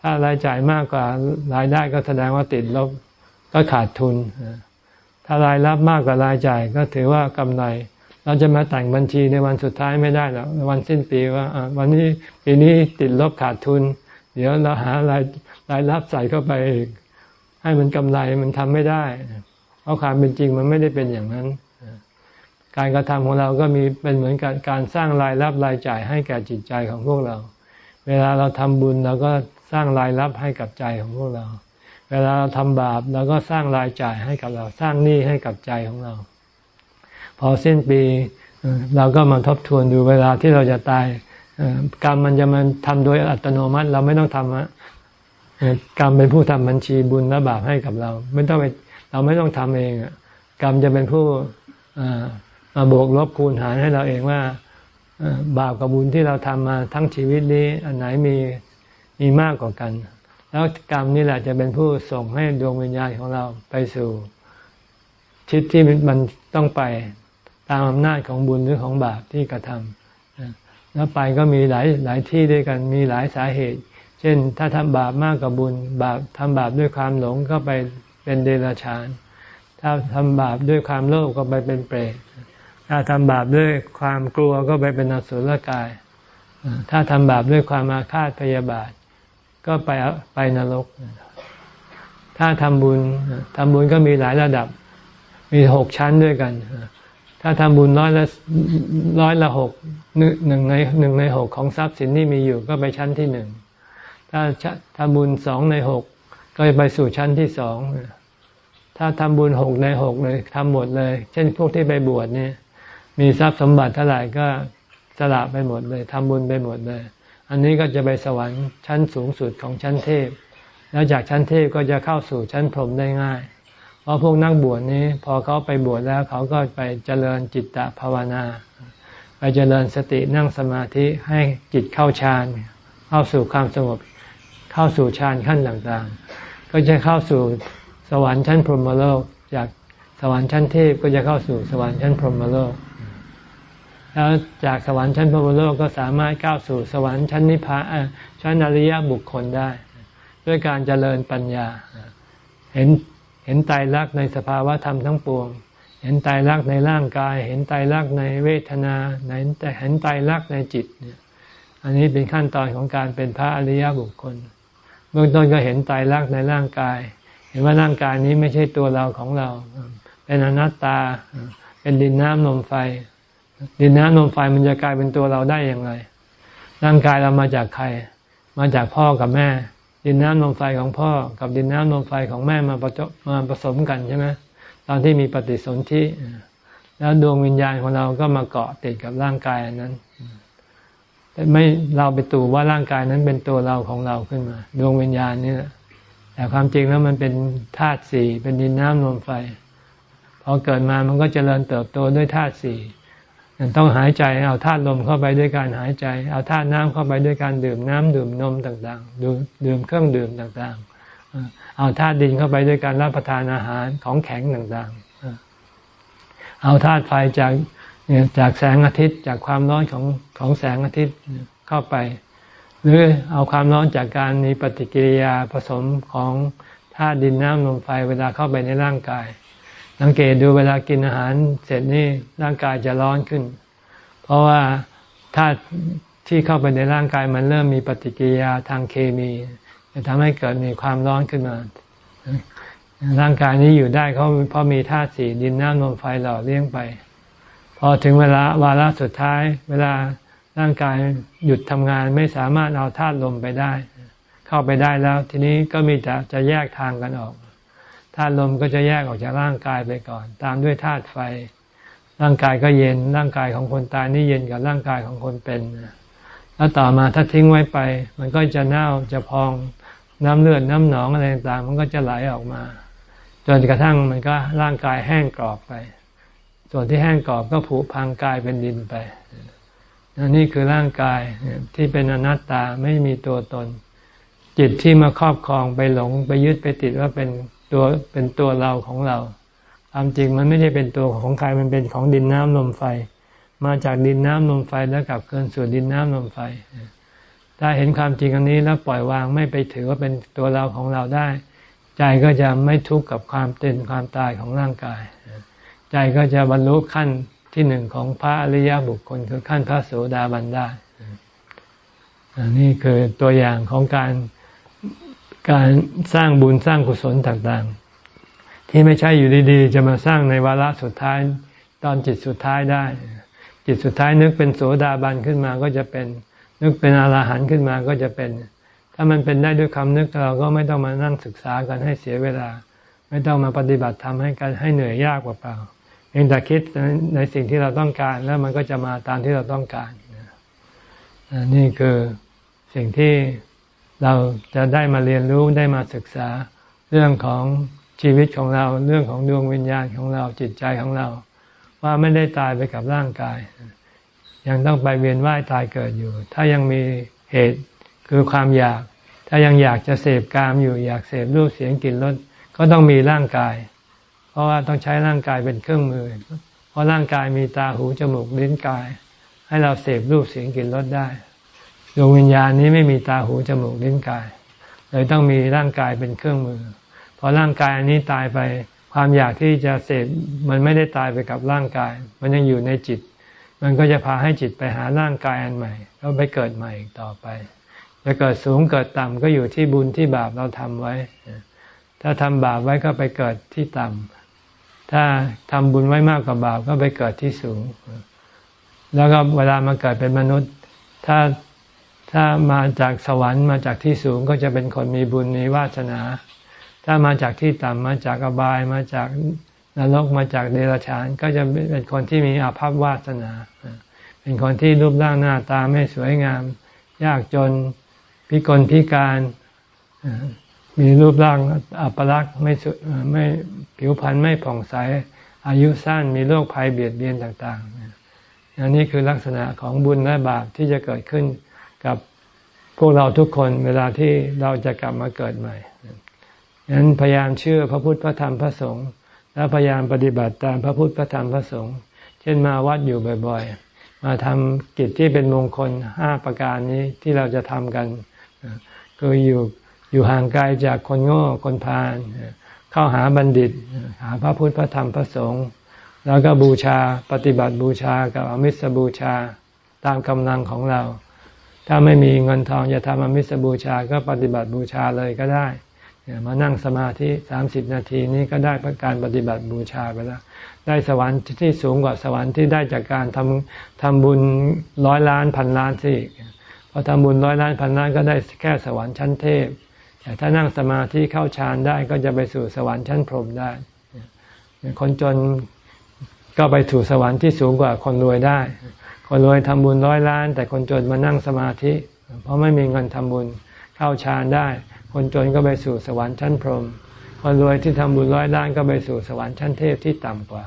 ถ้ารายจ่ายมากกว่ารายได้ก็แสดงว่าติดลบก็ขาดทุน ถ้ารายรับมากกว่ารายจ่ายก็ถือว่ากำไร เราจะมาแต่งบัญชีในวันสุดท้ายไม่ได้หรอกวันสิ้นปีว่าวันนี้ปีนี้ติดลบขาดทุน เดี๋ยวเราหารายรายรับใส่เข้าไปอีกให้มันกำไรมันทำไม่ได้ เพราะความเป็นจริงมันไม่ได้เป็นอย่างนั้น การกระทำของเราก็มีเป็นเหมือนกับการสร้างรายรับรายจ่ายให้แก่จิตใจของพวกเรา เวลาเราทำบุญเราก็สร้างรายรับให้กับใจของพวกเรา เวลาเราทำบาปเราก็สร้างรายจ่ายให้กับเรา สร้างหนี้ให้กับใจของเรา พอสิ้นปีเราก็มาทบทวนดูเวลาที่เราจะตายกรรมมันจะมันทำโดยอัตโนมัติ เราไม่ต้องทำอะกรรมเป็นผู้ทำบัญชีบุญและบาปให้กับเรา ไม่ต้องไปเราไม่ต้องทำเองกรรมจะเป็นผู้ มาบวกลบคูณหารให้เราเองว่าบาปกับบุญที่เราทำมาทั้งชีวิตนี้ อันไหนมีมีมากกว่ากัน แล้วกรรมนี่แหละจะเป็นผู้ส่งให้ดวงวิญญาณของเราไปสู่ชิดที่มันต้องไปตามอำนาจของบุญหรือของบาปที่กระทำแล้วไปก็มีหลายหลายที่ด้วยกันมีหลายสาเหตุ เช่น ถ้าทำบาปมากกว่าบุญ บาปทำบาปด้วยความหลงก็ไปเป็นเดรัจฉาน ถ้าทำบาปด้วยความโลภก็ไปเป็นเปรต ถ้าทำบาปด้วยความกลัวก็ไปเป็นอสุรกาย ถ้าทำบาปด้วยความอาฆาตพยาบาท ก็ไปไปนรก ถ้าทำบุญทำบุญก็มีหลายระดับ มีหกชั้นด้วยกัน ถ้าทำบุญร้อยละร้อยละหกหนึ่งในหนึ่งในหกของทรัพย์สินที่มีอยู่ก็ไปชั้นที่หนึ่ง ถ้าทำบุญสองในหกก็ไปสู่ชั้นที่สองถ้าทำบุญหกในหกเลยทำหมดเลย เช่นพวกที่ไปบวชเนี่ย มีทรัพย์สมบัติเท่าไหร่ก็สละไปหมดเลยทำบุญไปหมดเลย อันนี้ก็จะไปสวรรค์ชั้นสูงสุดของชั้นเทพ แล้วจากชั้นเทพก็จะเข้าสู่ชั้นพรหมได้ง่าย เพราะพวกนักบวชนี้ พอเขาไปบวชแล้วเขาก็ไปเจริญจิตตภาวนา ไปเจริญสตินั่งสมาธิให้จิตเข้าฌานเข้าสู่ความสงบเข้าสู่ฌานขั้นต่างๆ ก็จะเข้าสู่สวรรค์ชั้นพรหมโลก จากสวรรค์ชั้นเทพก็จะเข้าสู่สวรรค์ชั้นพรหมโลก แล้วจากสวรรค์ชั้นพรมโลกก็สามารถก้าวสู่สวรรค์ชั้นนิพพานชั้นอริยบุคคลได้ ด้วยการเจริญปัญญา เห็นเห็นตายรักในสภาวะธรรมทั้งปวง เห็นตายรักในร่างกาย เห็นตายรักในเวทนาเห็นแต่เห็นตายรักในจิตเนี่ยอันนี้เป็นขั้นตอนของการเป็นพระอริยบุคคล เบื้องต้นก็เห็นตายรักในร่างกาย เห็นว่าร่างกายนี้ไม่ใช่ตัวเราของเรา เป็นอนัตตา เป็นดินน้ำลมไฟ ดินน้ำลมไฟมันจะกลายเป็นตัวเราได้อย่างไร ร่างกายเรามาจากใคร มาจากพ่อกับแม่ ดินน้ำลมไฟของพ่อ กับดินน้ำลมไฟของแม่มาประมาผสมกันใช่ไหมตอนที่มีปฏิสนธิแล้วดวงวิญญาณของเราก็มาเกาะติดกับร่างกายอันนั้นไม่เราไปตู่ว่าร่างกายนั้นเป็นตัวเราของเราขึ้นมา ดวงวิญญาณนี่แหละแต่ความจริงแล้วมันเป็นธาตุสี่เป็นดินน้ำลมไฟพอเกิดมามันก็เจริญเติบโตด้วยธาตุสี่ ต้องหายใจเอาธาตุลมเข้าไปด้วยการหายใจ เอาธาตุน้ำเข้าไปด้วยการดื่มน้ำดื่มนมต่างๆดื่มดื่มเครื่องดื่มต่างๆ เอาธาตุดินเข้าไปด้วยการรับประทานอาหารของแข็งต่างๆ เอาธาตุไฟจากจากแสงอาทิตย์จากความร้อนของของแสงอาทิตย์เข้าไป หรือเอาความร้อนจากการมีปฏิกิริยาผสมของธาตุดินน้ำลมไฟเวลาเข้าไปในร่างกาย สังเกตดูเวลากินอาหารเสร็จนี่ร่างกายจะร้อนขึ้น เพราะว่าธาตุที่เข้าไปในร่างกายมันเริ่มมีปฏิกิริยาทางเคมีจะทำให้เกิดมีความร้อนขึ้นมา ร่างกายนี้อยู่ได้เขาเพราะมีธาตุสี่ดินน้ำลมไฟหล่อเลี้ยงไป พอถึงเวลาวาระสุดท้าย เวลาร่างกายหยุดทำงานไม่สามารถเอาธาตุลมไปได้ เข้าไปได้แล้ว ทีนี้ก็มีแต่จะแยกทางกันออกาตุลมก็จะแยกออกจากร่างกายไปก่อน ตามด้วยธาตุไฟ ร่างกายก็เย็น ร่างกายของคนตายนี่เย็นกับร่างกายของคนเป็น แล้วต่อมาถ้าทิ้งไว้ไป มันก็จะเน่าจะพองน้ำเลือดน้ำหนองอะไรต่างมันก็จะไหลออกมา จนกระทั่งมันก็ร่างกายแห้งกรอบไป ส่วนที่แห้งกรอบก็ผุพังกายเป็นดินไปนนี่คือร่างกายที่เป็นอนัตตาไม่มีตัวตน จิตที่มาครอบครองไปหลงไปยึดไปติดว่าเป็น ตัวเป็นตัวเราของเราความจริงมันไม่ได้เป็นตัวของใครมันเป็นของดินน้ำลมไฟ มาจากดินน้ำลมไฟแล้วกลับเกินสู่ดินน้ำลมไฟ ถ้าเห็นความจริงอันนี้แล้วปล่อยวางไม่ไปถือว่าเป็นตัวเราของเราได้ ใจก็จะไม่ทุกข์กับความเต็นความตายของร่างกาย ใจก็จะบรรลุขั้นที่หนึ่งของพระอริยบุคคลคือขั้นพระโสดาบันได้นี่คือตัวอย่างของการ การสร้างบุญสร้างกุศลต่างๆ ที่ไม่ใช่อยู่ดีๆ จะมาสร้างในวาระสุดท้ายตอนจิตสุดท้ายได้ จิตสุดท้ายนึกเป็นโสดาบันขึ้นมาก็จะเป็น นึกเป็นอรหันต์ขึ้นมาก็จะเป็น ถ้ามันเป็นได้ด้วยคำนึกเราก็ไม่ต้องมานั่งศึกษากันให้เสียเวลา ไม่ต้องมาปฏิบัติทำให้กันให้เหนื่อยยากกว่าเปล่าเพียงแต่คิดในสิ่งที่เราต้องการแล้วมันก็จะมาตามที่เราต้องการนี่คือสิ่งที่ เราจะได้มาเรียนรู้ได้มาศึกษาเรื่องของชีวิตของเรา เรื่องของดวงวิญญาณของเราจิตใจของเรา ว่าไม่ได้ตายไปกับร่างกาย ยังต้องไปเวียนว่ายตายเกิดอยู่ ถ้ายังมีเหตุคือความอยาก ถ้ายังอยากจะเสพกามอยู่ อยากเสพรูปเสียงกลิ่นรสก็ต้องมีร่างกาย เพราะว่าต้องใช้ร่างกายเป็นเครื่องมือ เพราะร่างกายมีตาหูจมูกลิ้นกาย ให้เราเสพรูปเสียงกลิ่นรสได้ ดวงวิญญาณนี้ไม่มีตาหูจมูกลิ้นกาย เลยต้องมีร่างกายเป็นเครื่องมือพอร่างกายอันนี้ตายไป ความอยากที่จะเสพมันไม่ได้ตายไปกับร่างกาย มันยังอยู่ในจิต มันก็จะพาให้จิตไปหาร่างกายอันใหม่แล้วไปเกิดใหม่อีกต่อไป จะเกิดสูงเกิดต่ำก็อยู่ที่บุญที่บาปเราทำไว้ ถ้าทำบาปไว้ก็ไปเกิดที่ต่ำถ้าทำบุญไว้มากกว่าบาปก็ไปเกิดที่สูง แล้วก็เวลามาเกิดเป็นมนุษย์ ถ้า ถ้ามาจากสวรรค์มาจากที่สูงก็จะเป็นคนมีบุญมีวาสนา ถ้ามาจากที่ต่ำมาจากอบายมาจากนรกมาจากเดรัจฉานก็จะเป็นคนที่มีอาภัพวาสนา เป็นคนที่รูปร่างหน้าตาไม่สวยงาม ยากจนพิกลพิการ มีรูปร่างอัปลักษณ์ไม่ไม่ผิวพรรณไม่ผ่องใส อายุสั้นมีโรคภัยเบียดเบียนต่างๆอันนี้คือลักษณะของบุญและบาปที่จะเกิดขึ้น กับพวกเราทุกคนเวลาที่เราจะกลับมาเกิดใหม่ฉะนั้นพยายามเชื่อพระพุทธพระธรรมพระสงฆ์และพยายามปฏิบัติตามพระพุทธพระธรรมพระสงฆ์เช่นมาวัดอยู่บ่อยๆ มาทำกิจที่เป็นมงคลห้าประการนี้ที่เราจะทำกันคืออยู่อยู่ห่างไกลจากคนโง่คนพาลเข้าหาบัณฑิต หาพระพุทธพระธรรมพระสงฆ์แล้วก็บูชาปฏิบัติบูชากับอมิสบูชาตามกำลังของเรา ถ้าไม่มีเงินทองจะทำอมิสบูชาก็ปฏิบัติบูชาเลยก็ได้มานั่งสมาธิสามสิบนาทีนี้ก็ได้การปฏิบัติบูชาไปแล้ว ได้สวรรค์ที่สูงกว่าสวรรค์ที่ได้จากการทำทำบุญร้อยล้านพันล้านสิพอทำบุญร้อยล้านพันล้านก็ได้แค่สวรรค์ชั้นเทพ แต่ถ้านั่งสมาธิเข้าฌานได้ก็จะไปสู่สวรรค์ชั้นพรหมได้ คนจนก็ไปถูสวรรค์ที่สูงกว่าคนรวยได้ คนรวยทำบุญร้อยล้าน แต่คนจนมานั่งสมาธิ เพราะไม่มีเงินทำบุญเข้าฌานได้ คนจนก็ไปสู่สวรรค์ชั้นพรหมคนรวยที่ทำบุญร้อยล้านก็ไปสู่สวรรค์ชั้นเทพที่ต่ำกว่า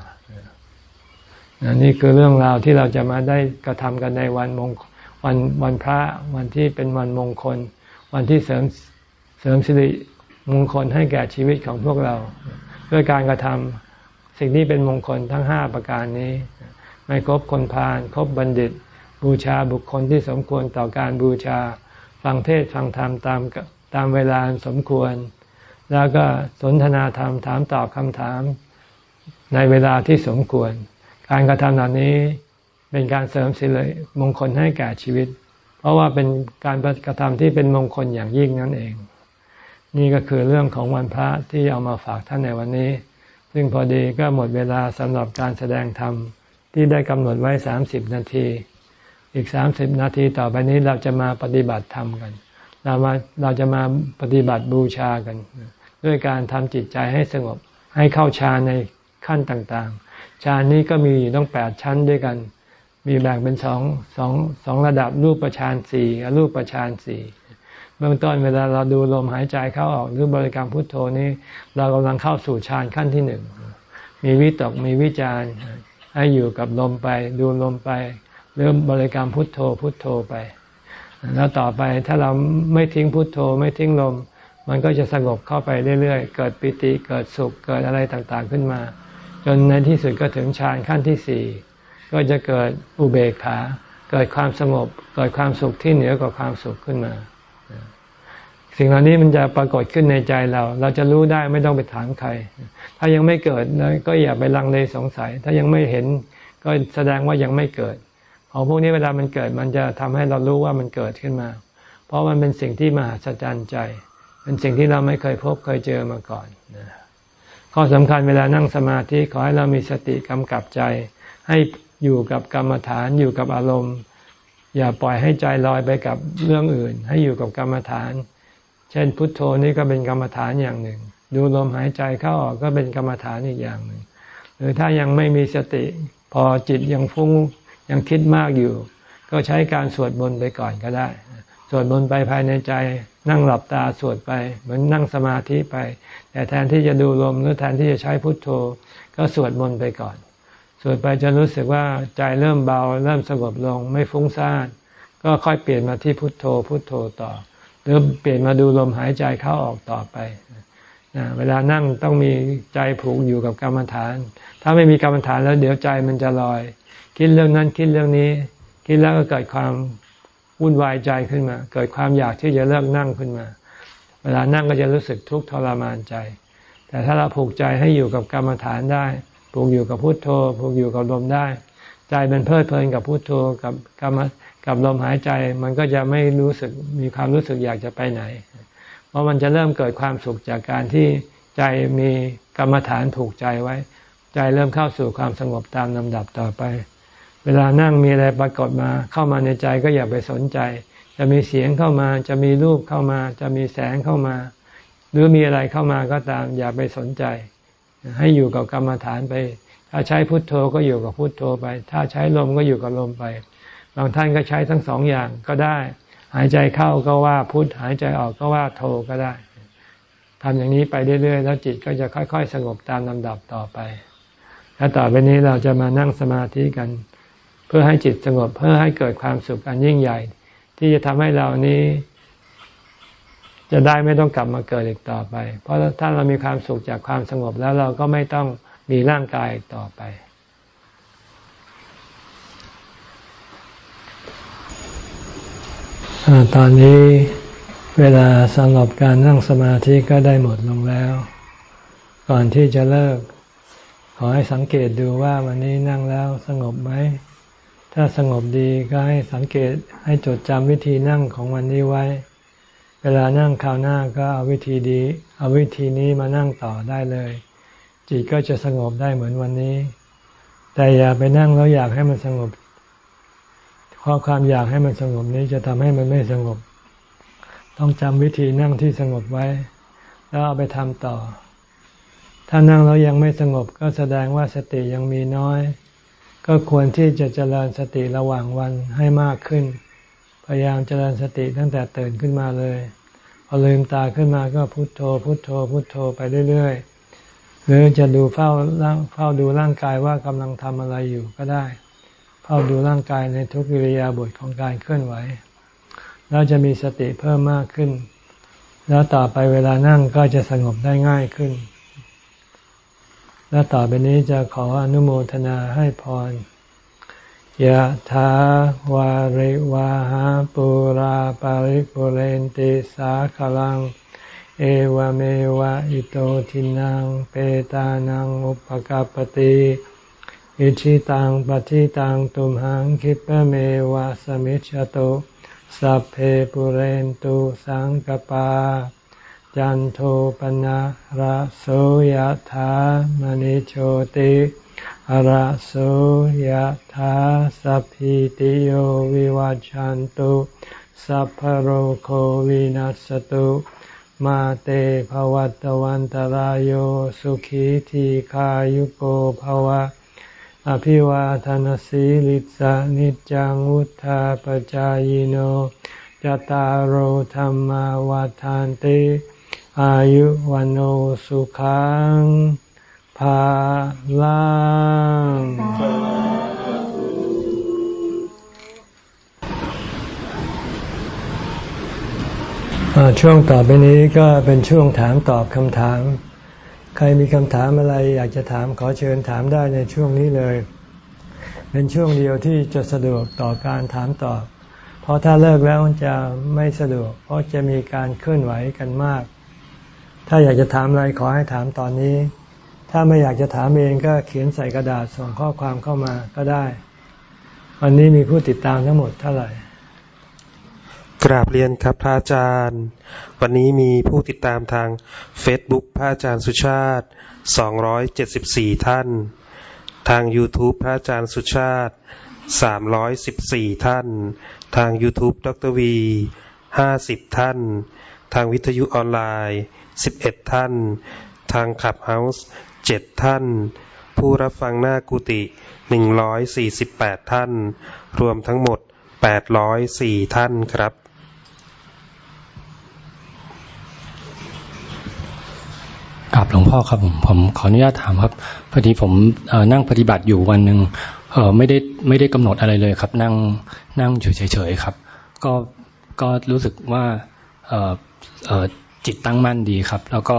นี่คือเรื่องราวที่เราจะมาได้กระทำกันในวันมงวันวันพระวันที่เป็นวันมงคล วันที่เสริมเสริมสิริมงคลให้แก่ชีวิตของพวกเรา ด้วยการกระทำสิ่งที่เป็นมงคลทั้งห้าประการนี้ ไม่ครบคนพาลครบบัณฑิต บูชาบุคคลที่สมควรต่อการบูชา ฟังเทศฟังธรรมตามตามเวลาสมควร แล้วก็สนทนาธรรมถามตอบคำถามในเวลาที่สมควร การกระทำเหล่านี้เป็นการเสริมสิริมงคลให้แก่ชีวิต เพราะว่าเป็นการกระทำที่เป็นมงคลอย่างยิ่งนั่นเอง นี่ก็คือเรื่องของวันพระที่เอามาฝากท่านในวันนี้ ซึ่งพอดีก็หมดเวลาสำหรับการแสดงธรรม ที่ได้กำหนดไว้สามสิบนาที อีกสามสิบนาทีต่อไปนี้เราจะมาปฏิบัติธรรมกัน เรามาเราจะมาปฏิบัติบูชากัน ด้วยการทำจิตใจให้สงบให้เข้าฌานในขั้นต่างๆฌานนี้ก็มีอยู่ต้องแปดชั้นด้วยกัน มีแบ่งเป็นสองสองสองระดับรูปประชานสี่รูปประชานสี่เบื้องต้นเวลาเราดูลมหายใจเข้าออกหรือบริกรรมพุทโธนี้ เรากำลังเข้าสู่ฌานขั้นที่หนึ่งมีวิตกมีวิจาร ให้อยู่กับลมไป ดูลมไปหรือบริกรรมพุทโธพุทโธไป แล้วต่อไปถ้าเราไม่ทิ้งพุทโธไม่ทิ้งลม มันก็จะสงบเข้าไปเรื่อยๆ เกิดปิติเกิดสุขเกิดอะไรต่างๆขึ้นมา จนในที่สุดก็ถึงฌานขั้นที่สี่ก็จะเกิดอุเบกขา เกิดความสงบ เกิดความสุขที่เหนือกว่าความสุขขึ้นมา สิ่งเหล่านี้มันจะปรากฏขึ้นในใจเรา เราจะรู้ได้ไม่ต้องไปถามใคร ถ้ายังไม่เกิดก็อย่าไปลังเลสงสัย ถ้ายังไม่เห็นก็แสดงว่ายังไม่เกิดของพวกนี้เวลามันเกิดมันจะทำให้เรารู้ว่ามันเกิดขึ้นมา เพราะมันเป็นสิ่งที่มหัศจรรย์ใจ เป็นสิ่งที่เราไม่เคยพบเคยเจอมาก่อนข้อสำคัญเวลานั่งสมาธิขอให้เรามีสติกำกับใจ ให้อยู่กับกรรมฐานอยู่กับอารมณ์ อย่าปล่อยให้ใจลอยไปกับเรื่องอื่น ให้อยู่กับกรรมฐาน เช่นพุทโธนี่ก็เป็นกรรมฐานอย่างหนึ่ง ดูลมหายใจเข้าออกก็เป็นกรรมฐานอีกอย่างหนึ่ง หรือถ้ายังไม่มีสติ พอจิตยังฟุ้งยังคิดมากอยู่ ก็ใช้การสวดมนต์ไปก่อนก็ได้ สวดมนต์ไปภายในใจนั่งหลับตาสวดไป เหมือนนั่งสมาธิไป แต่แทนที่จะดูลมหรือแทนที่จะใช้พุทโธ ก็สวดมนต์ไปก่อน สวดไปจะรู้สึกว่าใจเริ่มเบา เริ่มสงบลงไม่ฟุ้งซ่านก็ค่อยเปลี่ยนมาที่พุทโธ พุทโธต่อ หรือเปลี่ยนมาดูลมหายใจเข้าออกต่อไปนะเวลานั่งต้องมีใจผูกอยู่กับกรรมฐาน ถ้าไม่มีกรรมฐานแล้วเดี๋ยวใจมันจะลอย คิดเรื่องนั้นคิดเรื่องนี้ คิดแล้วก็เกิดความวุ่นวายใจขึ้นมา เกิดความอยากที่จะเลิกนั่งขึ้นมา เวลานั่งก็จะรู้สึกทุกข์ทรมานใจ แต่ถ้าเราผูกใจให้อยู่กับกรรมฐานได้ผูกอยู่กับพุโทโธผูกอยู่กับลมได้ ใจเป็นเพลิดเพลินกับพุโทโธกับกรรม กับลมหายใจมันก็จะไม่รู้สึกมีความรู้สึกอยากจะไปไหน เพราะมันจะเริ่มเกิดความสุขจากการที่ใจมีกรรมฐานผูกใจไว้ ใจเริ่มเข้าสู่ความสงบตามลำดับต่อไป เวลานั่งมีอะไรปรากฏมาเข้ามาในใจก็อย่าไปสนใจ จะมีเสียงเข้ามา จะมีรูปเข้ามา จะมีแสงเข้ามา หรือมีอะไรเข้ามาก็ตาม อย่าไปสนใจ ให้อยู่กับกรรมฐานไป ถ้าใช้พุทโธก็อยู่กับพุทโธไป ถ้าใช้ลมก็อยู่กับลมไป บางท่านก็ใช้ทั้งสองอย่างก็ได้ หายใจเข้าก็ว่าพุทหายใจออกก็ว่าโธก็ได้ทำอย่างนี้ไปเรื่อยๆ แล้วจิตก็จะค่อยๆ สงบตามลำดับต่อไป แล้วต่อไปนี้เราจะมานั่งสมาธิกัน เพื่อให้จิตสงบเพื่อให้เกิดความสุขอันยิ่งใหญ่ ที่จะทำให้เรานี้ จะได้ไม่ต้องกลับมาเกิดอีกต่อไป เพราะถ้าเรามีความสุขจากความสงบแล้วเราก็ไม่ต้องมีร่างกายต่อไป ตอนนี้เวลาสำหรับการนั่งสมาธิก็ได้หมดลงแล้ว ก่อนที่จะเลิก ขอให้สังเกตดูว่าวันนี้นั่งแล้วสงบไหม ถ้าสงบดีก็ให้สังเกตให้จดจำวิธีนั่งของวันนี้ไว้ เวลานั่งคราวหน้าก็เอาวิธีดีเอาวิธีนี้มานั่งต่อได้เลย จิตก็จะสงบได้เหมือนวันนี้ แต่อย่าไปนั่งแล้วอยากให้มันสงบ เพราะความอยากให้มันสงบนี้จะทำให้มันไม่สงบ ต้องจำวิธีนั่งที่สงบไว้ แล้วเอาไปทำต่อ ถ้านั่งแล้วยังไม่สงบก็แสดงว่าสติยังมีน้อย ก็ควรที่จะเจริญสติระหว่างวันให้มากขึ้น พยายามเจริญสติตั้งแต่ตื่นขึ้นมาเลยพอลืมตาขึ้นมาก็พุโทโธ พุโทโธ พุโทโธไปเรื่อยๆหรือจะดูเฝ้าเฝ้าดูร่างกายว่ากำลังทำอะไรอยู่ก็ได้ เฝ้าดูร่างกายในทุกิริยาบทของการเคลื่อนไหวแล้วจะมีสติเพิ่มมากขึ้น แล้วต่อไปเวลานั่งก็จะสงบได้ง่ายขึ้น และต่อไปนี้จะขออนุโมทนาให้พรยะถาวาริวาหาปุราปาริปุเรนติสาขลัง เอวเมวะอิโตทินังเปตานังอุปกาปติ อิชิตังปฏิตังตุมหังคิปเมวะสมิจฉตุ สัพเพปุเรนตุสังกปา จันโทปนะระโสยธามณิโชติระโสยธาสัพพิติโยวิวัจจันตุ สัพพโรโควินัสตุ มาเตภวัตวันตารโยสุขีทีขายุโกภวะ อภิวาทานสีลิสานิจังวุธาปจายโนจตารโหธรรมวาทานติอายุวันโอสุขังภาลังช่วงต่อไปนี้ก็เป็นช่วงถามตอบคำถาม ใครมีคำถามอะไรอยากจะถามขอเชิญถามได้ในช่วงนี้เลย เป็นช่วงเดียวที่จะสะดวกต่อการถามตอบ เพราะถ้าเลิกแล้วจะไม่สะดวก เพราะจะมีการเคลื่อนไหวกันมาก ถ้าอยากจะถามอะไรขอให้ถามตอนนี้ ถ้าไม่อยากจะถามเองก็เขียนใส่กระดาษส่งข้อความเข้ามาก็ได้ วันนี้มีผู้ติดตามทั้งหมดเท่าไหร่ กราบเรียนครับพระอาจารย์ วันนี้มีผู้ติดตามทาง Facebook พระอาจารย์สุชาติ 274 ท่าน ทาง YouTube พระอาจารย์สุชาติ 314 ท่าน ทาง YouTube ดรวี 50 ท่าน ทางวิทยุออนไลน์ 11 ท่าน ทางขับเฮาส์7ท่าน ผู้รับฟังหน้ากุฏิ148 ท่าน รวมทั้งหมด804 ท่านครับ กราบหลวงพ่อครับผมผมขออนุญาตถามครับพอดีผมนั่งปฏิบัติอยู่วันหนึ่งไม่ได้ไม่ได้กำหนดอะไรเลยครับ นั่งนั่งเฉยๆครับ ก็ก็รู้สึกว่าจิตตั้งมั่นดีครับ แล้วก็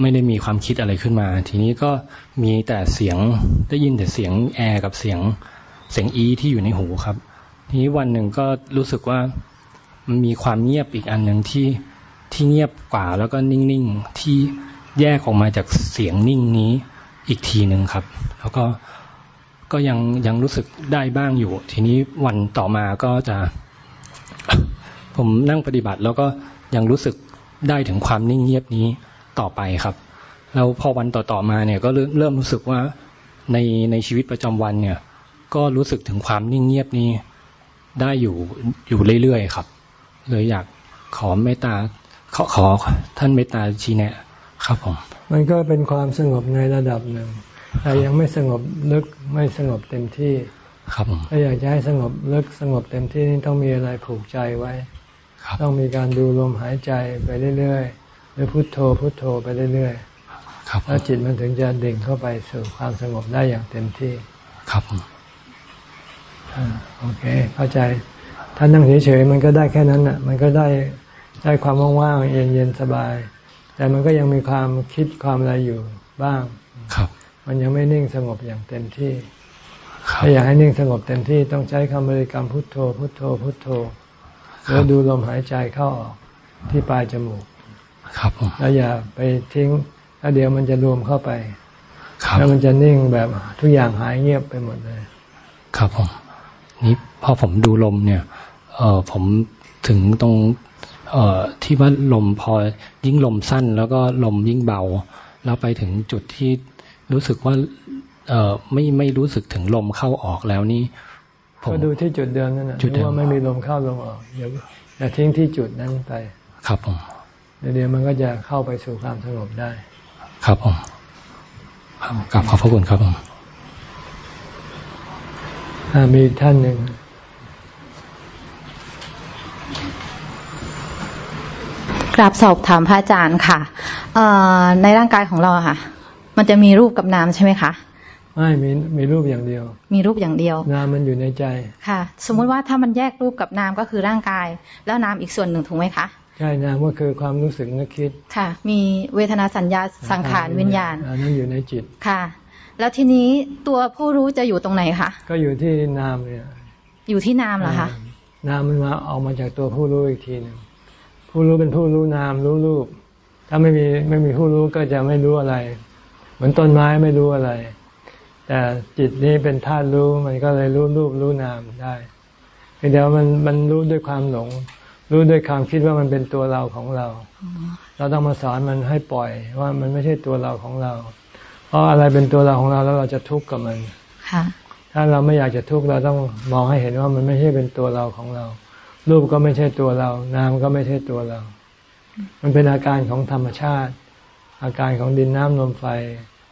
ไม่ได้มีความคิดอะไรขึ้นมา ทีนี้ก็มีแต่เสียงได้ยินแต่เสียงแอร์กับเสียงเสียงอีที่อยู่ในหูครับ ทีนี้วันหนึ่งก็รู้สึกว่ามันมีความเงียบอีกอันหนึ่งที่ที่เงียบกว่าแล้วก็นิ่งๆที่ แยกออกมาจากเสียงนิ่งนี้อีกทีหนึ่งครับ แล้วก็ก็ยังยังรู้สึกได้บ้างอยู่ ทีนี้วันต่อมาก็จะ ผมนั่งปฏิบัติแล้วก็ยังรู้สึกได้ถึงความนิ่งเงียบนี้ต่อไปครับ แล้วพอวันต่อๆมาเนี่ยก็เริ่มรู้สึกว่าในในชีวิตประจำวันเนี่ย ก็รู้สึกถึงความนิ่งเงียบนี้ได้อยู่อยู่เรื่อยๆครับ เลยอยากขอเมตตาขอขอท่านเมตตาชี้แนะ ครับผม มันก็เป็นความสงบในระดับหนึ่ง แต่ยังไม่สงบลึกไม่สงบเต็มที่ ครับผมถ้าอยากจะให้สงบลึกสงบเต็มที่นี่ต้องมีอะไรผูกใจไว้ ต้องมีการดูลมหายใจไปเรื่อยๆ หรือพุโทโธพุโทโธไปเรื่อยๆแล้วจิตมันถึงจะดิ่งเข้าไปสู่ความสงบได้อย่างเต็มที่ ครับโอเค เข้าใจ ถ้านั่งเฉยๆมันก็ได้แค่นั้นอะ มันก็ได้ได้ความว่างๆเย็นๆสบาย แต่มันก็ยังมีความคิดความอะไรอยู่บ้าง ครับ มันยังไม่นิ่งสงบอย่างเต็มที่ถ้าอยากให้นิ่งสงบเต็มที่ต้องใช้คำบริกรรมพุทโธ พุทโธ พุทโธ แล้วดูลมหายใจเข้าออกที่ปลายจมูก ครับแล้วอย่าไปทิ้งแล้วเดี๋ยวมันจะรวมเข้าไปแล้วมันจะนิ่งแบบทุกอย่างหายเงียบไปหมดเลย ครับผมนี้พอผมดูลมเนี่ย เออผมถึงตรง เอ่อที่ว่าลมพอยิ่งลมสั้น แล้วก็ลมยิ่งเบา แล้วไปถึงจุดที่รู้สึกว่าเอ่อไม่ไม่รู้สึกถึงลมเข้าออกแล้วนี่ก็ดูที่จุดเดิมนั่นแหละจุดว่าไม่มีลมเข้าลมออกอย่าอย่าทิ้งที่จุดนั้นไป ครับผมเดี๋ยวมันก็จะเข้าไปสู่ความสงบได้ ครับผมกลับขอบพระคุณครับผมมีท่านหนึ่ง ราบสอบถามพระอาจารย์ค่ะในร่างกายของเราค่ะ มันจะมีรูปกับนามใช่ไหมคะไม่มีมีรูปอย่างเดียว มีรูปอย่างเดียวนามมันอยู่ในใจค่ะ สมมุติว่าถ้ามันแยกรูปกับนามก็คือร่างกาย แล้วนามอีกส่วนหนึ่งถูกไหมคะใช่นามก็คือความรู้สึกนึกคิดค่ะ มีเวทนาสัญญาสังขารวิญญาณอันนั้นอยู่ในจิตค่ะ แล้วทีนี้ตัวผู้รู้จะอยู่ตรงไหนคะก็อยู่ที่นามเนี่ยอยู่ที่นามเหรอคะนามมันมาออกมาจากตัวผู้รู้อีกทีหนึ่ง ผู้รู้เป็นผู้รู้นามรู้รูป ถ้าไม่มีไม่มีผู้รู้ก็จะไม่รู้อะไร เหมือนต้นไม้ไม่รู้อะไร แต่จิตนี้เป็นธาตุรู้มันก็เลยรู้รูปรู้นามได้เดี๋ยวมันมันรู้ด้วยความหลง รู้ด้วยความคิดว่ามันเป็นตัวเราของเรา เราต้องมาสอนมันให้ปล่อยว่ามันไม่ใช่ตัวเราของเรา เพราะอะไรเป็นตัวเราของเราแล้วเราจะทุกข์กับมันถ้าเราไม่อยากจะทุกข์เราต้องมองให้เห็นว่ามันไม่ใช่เป็นตัวเราของเรา รูปก็ไม่ใช่ตัวเรา นามก็ไม่ใช่ตัวเรา มันเป็นอาการของธรรมชาติ อาการของดินน้ำลมไฟ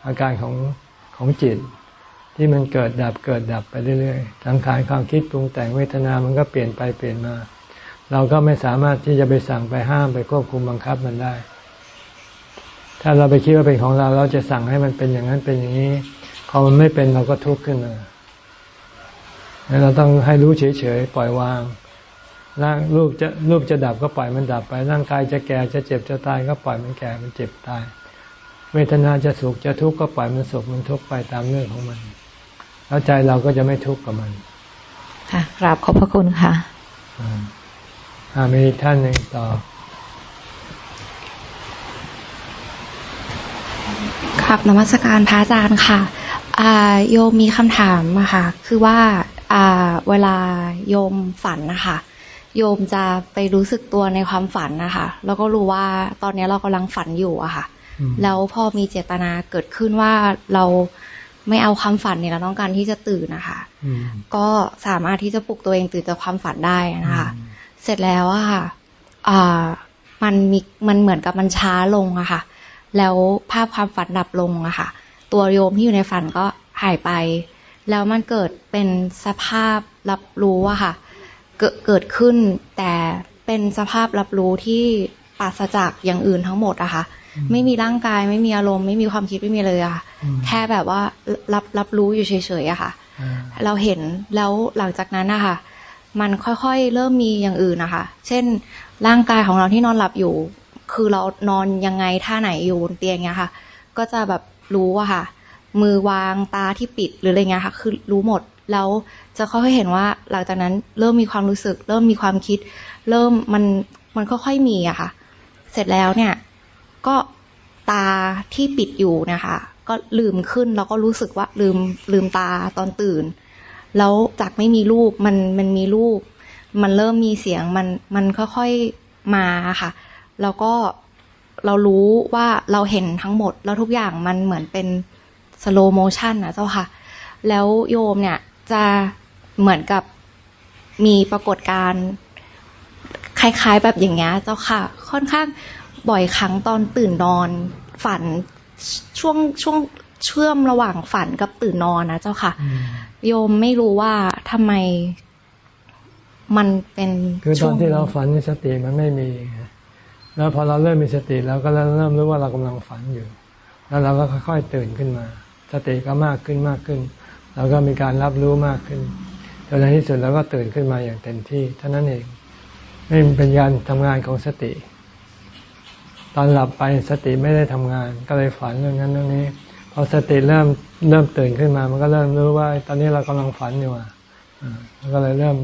อาการของของจิต ที่มันเกิดดับเกิดดับไปเรื่อยๆสังขารความคิดปรุงแต่งเวทนามันก็เปลี่ยนไปเปลี่ยนมา เราก็ไม่สามารถที่จะไปสั่งไปห้ามไปควบคุมบังคับมันได้ ถ้าเราไปคิดว่าเป็นของเรา เราจะสั่งให้มันเป็นอย่างนั้นเป็นอย่างนี้ พอมันไม่เป็นเราก็ทุกข์ขึ้นมาเราต้องให้รู้เฉยๆปล่อยวาง ร่างรูปจะรูปจะดับก็ปล่อยมันดับไป ร่างกายจะแก่จะเจ็บจะตายก็ปล่อยมันแก่มันเจ็บตาย เวทนาจะสุขจะทุกข์ก็ปล่อยมันสุขมันทุกข์ไปตามเรื่องของมัน แล้วใจเราก็จะไม่ทุกข์กับมัน ค่ะกราบขอบพระคุณค่ะอ่ามีท่านหนึ่งต่อครับนมัสการพระอาจารย์ค่ะโยมมีคำถามอะค่ะ คือว่าเวลาโยมฝันนะคะ โยมจะไปรู้สึกตัวในความฝันนะคะ แล้วก็รู้ว่าตอนนี้เรากำลังฝันอยู่อะค่ะ แล้วพอมีเจตนาเกิดขึ้นว่าเราไม่เอาความฝันเนี่ยเราต้องการที่จะตื่นนะคะ ก็สามารถที่จะปลุกตัวเองตื่นจากความฝันได้นะคะ เสร็จแล้วอะค่ะมันมีมันเหมือนกับมันช้าลงอะค่ะ แล้วภาพความฝันดับลงอะค่ะ ตัวโยมที่อยู่ในฝันก็หายไป แล้วมันเกิดเป็นสภาพรับรู้อะค่ะ เกิดเกิดขึ้น แต่เป็นสภาพรับรู้ที่ปราศจากอย่างอื่นทั้งหมดอะค่ะ ไม่มีร่างกายไม่มีอารมณ์ไม่มีความคิดไม่มีเลยอะแค่แบบว่ารับรับรู้อยู่เฉยๆอะค่ะ เราเห็นแล้วหลังจากนั้นนะคะมันค่อยๆเริ่มมีอย่างอื่นนะคะ เช่น ร่างกายของเราที่นอนหลับอยู่ คือเรานอนยังไงท่าไหนอยู่บนเตียงเงี้ยค่ะ ก็จะแบบรู้อะค่ะ มือวางตาที่ปิดหรืออะไรเงี้ยค่ะ คือรู้หมดแล้ว จะค่อยๆเห็นว่า หลังจากนั้นเริ่มมีความรู้สึก เริ่มมีความคิด เริ่มมันมันค่อยๆมีอะค่ะ เสร็จแล้วเนี่ย ก็ตาที่ปิดอยู่นะคะ ก็ลืมขึ้นแล้วก็รู้สึกว่าลืมลืมตาตอนตื่น แล้วจากไม่มีรูปมันมันมีรูป มันเริ่มมีเสียงมันมันค่อยๆมาค่ะ แล้วก็เรารู้ว่าเราเห็นทั้งหมด แล้วทุกอย่างมันเหมือนเป็นslow motion นะเจ้าค่ะ แล้วโยมเนี่ยจะ เหมือนกับมีปรากฏการณ์คล้ายๆ แบบอย่างเงี้ยเจ้าค่ะ ค่อนข้างบ่อยครั้งตอนตื่นนอน ฝันช่วงช่วงเชื่อมระหว่างฝันกับตื่นนอนนะเจ้าค่ะ โยมไม่รู้ว่าทำไมมันเป็นคือตอนที่เราฝันสติมันไม่มี แล้วพอเราเริ่มมีสติแล้วก็เริ่มรู้ว่าเรากำลังฝันอยู่ แล้วเราก็ค่อยๆตื่นขึ้นมา สติก็มากขึ้นมากขึ้น เราก็มีการรับรู้มากขึ้น จนในที่สุดเราก็ตื่นขึ้นมาอย่างเต็มที่เท่านั้นเองไม่เป็นการทำงานของสติ ตอนหลับไปสติไม่ได้ทำงาน ก็เลยฝันเรื่องนั้นเรื่องนี้พอสติเริ่มเริ่มตื่นขึ้นมา มันก็เริ่มรู้ว่า ตอนนี้เรากำลังฝันอยู่อะก็เลยเริ่ม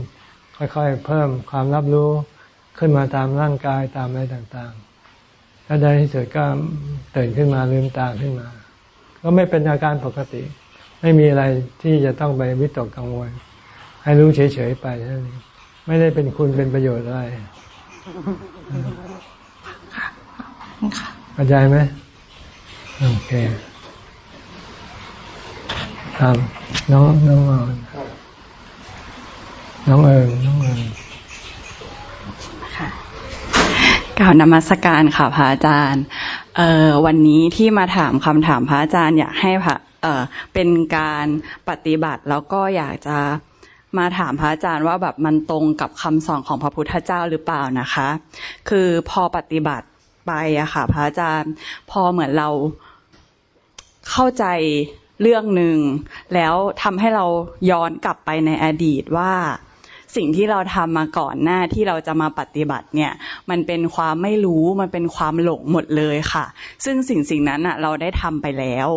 ค่อยๆ เพิ่มความรับรู้ขึ้นมาตามร่างกายตามอะไรต่างๆแล้วในที่สุดก็ตื่นขึ้นมาลืมตาขึ้นมา ก็ไม่เป็นอาการปกติ ไม่มีอะไรที่จะต้องไปวิตกกังวล ให้รู้เฉยๆไปนั่นเองไม่ได้เป็นคุณเป็นประโยชน์อะไรเข้าใจไหมโอเคครับน้องน้องอ่อนน้องเอิงน้องเอิงค่ะกล่าวนมัสการค่ะพระอาจารย์เอ่อวันนี้ที่มาถามคำถามพระอาจารย์อยากให้พระเอ่อเป็นการปฏิบัติแล้วก็อยากจะ มาถามพระอาจารย์ว่าแบบมันตรงกับคำสอนของพระพุทธเจ้าหรือเปล่านะคะ คือพอปฏิบัติไปอะค่ะ พระอาจารย์ พอเหมือนเราเข้าใจเรื่องหนึ่งแล้วทำให้เราย้อนกลับไปในอดีตว่าสิ่งที่เราทำมาก่อนหน้าที่เราจะมาปฏิบัติเนี่ย มันเป็นความไม่รู้มันเป็นความหลงหมดเลยค่ะ ซึ่งสิ่งสิ่งนั้นอะเราได้ทำไปแล้ว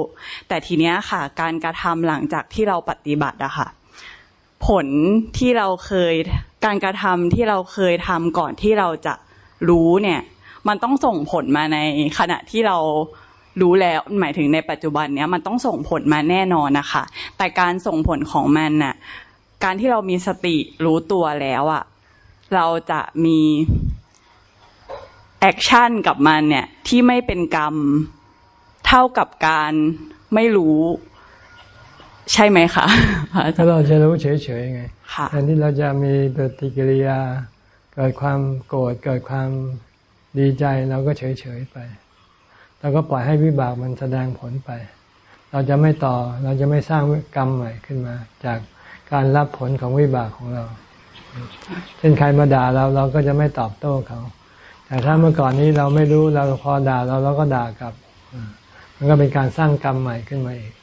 แต่ทีเนี้ยค่ะ การกระทำหลังจากที่เราปฏิบัติอะค่ะ ผลที่เราเคยการกระทำที่เราเคยทำก่อนที่เราจะรู้เนี่ย มันต้องส่งผลมาในขณะที่เรารู้แล้วหมายถึงในปัจจุบันเนี้ยมันต้องส่งผลมาแน่นอนนะคะ แต่การส่งผลของมันน่ะการที่เรามีสติรู้ตัวแล้วอะเราจะมี action กับมันเนี่ยที่ไม่เป็นกรรมเท่ากับการไม่รู้ ใช่ไหมคะถ้าเราจะรู้เฉยๆไงแทนที่เราจะมีปฏิกิริยา เกิดความโกรธเกิดความดีใจเราก็เฉยๆไปเราก็ปล่อยให้วิบากมันแสดงผลไป เราจะไม่ต่อเราจะไม่สร้างกรรมใหม่ขึ้นมา จากการรับผลของวิบากของเรา เช่นใครมาด่าเราเราก็จะไม่ตอบโต้เขา แต่ถ้าเมื่อก่อนนี้เราไม่รู้เราพอด่าเราเราก็ด่ากลับ มันก็เป็นการสร้างกรรมใหม่ขึ้นมาอีก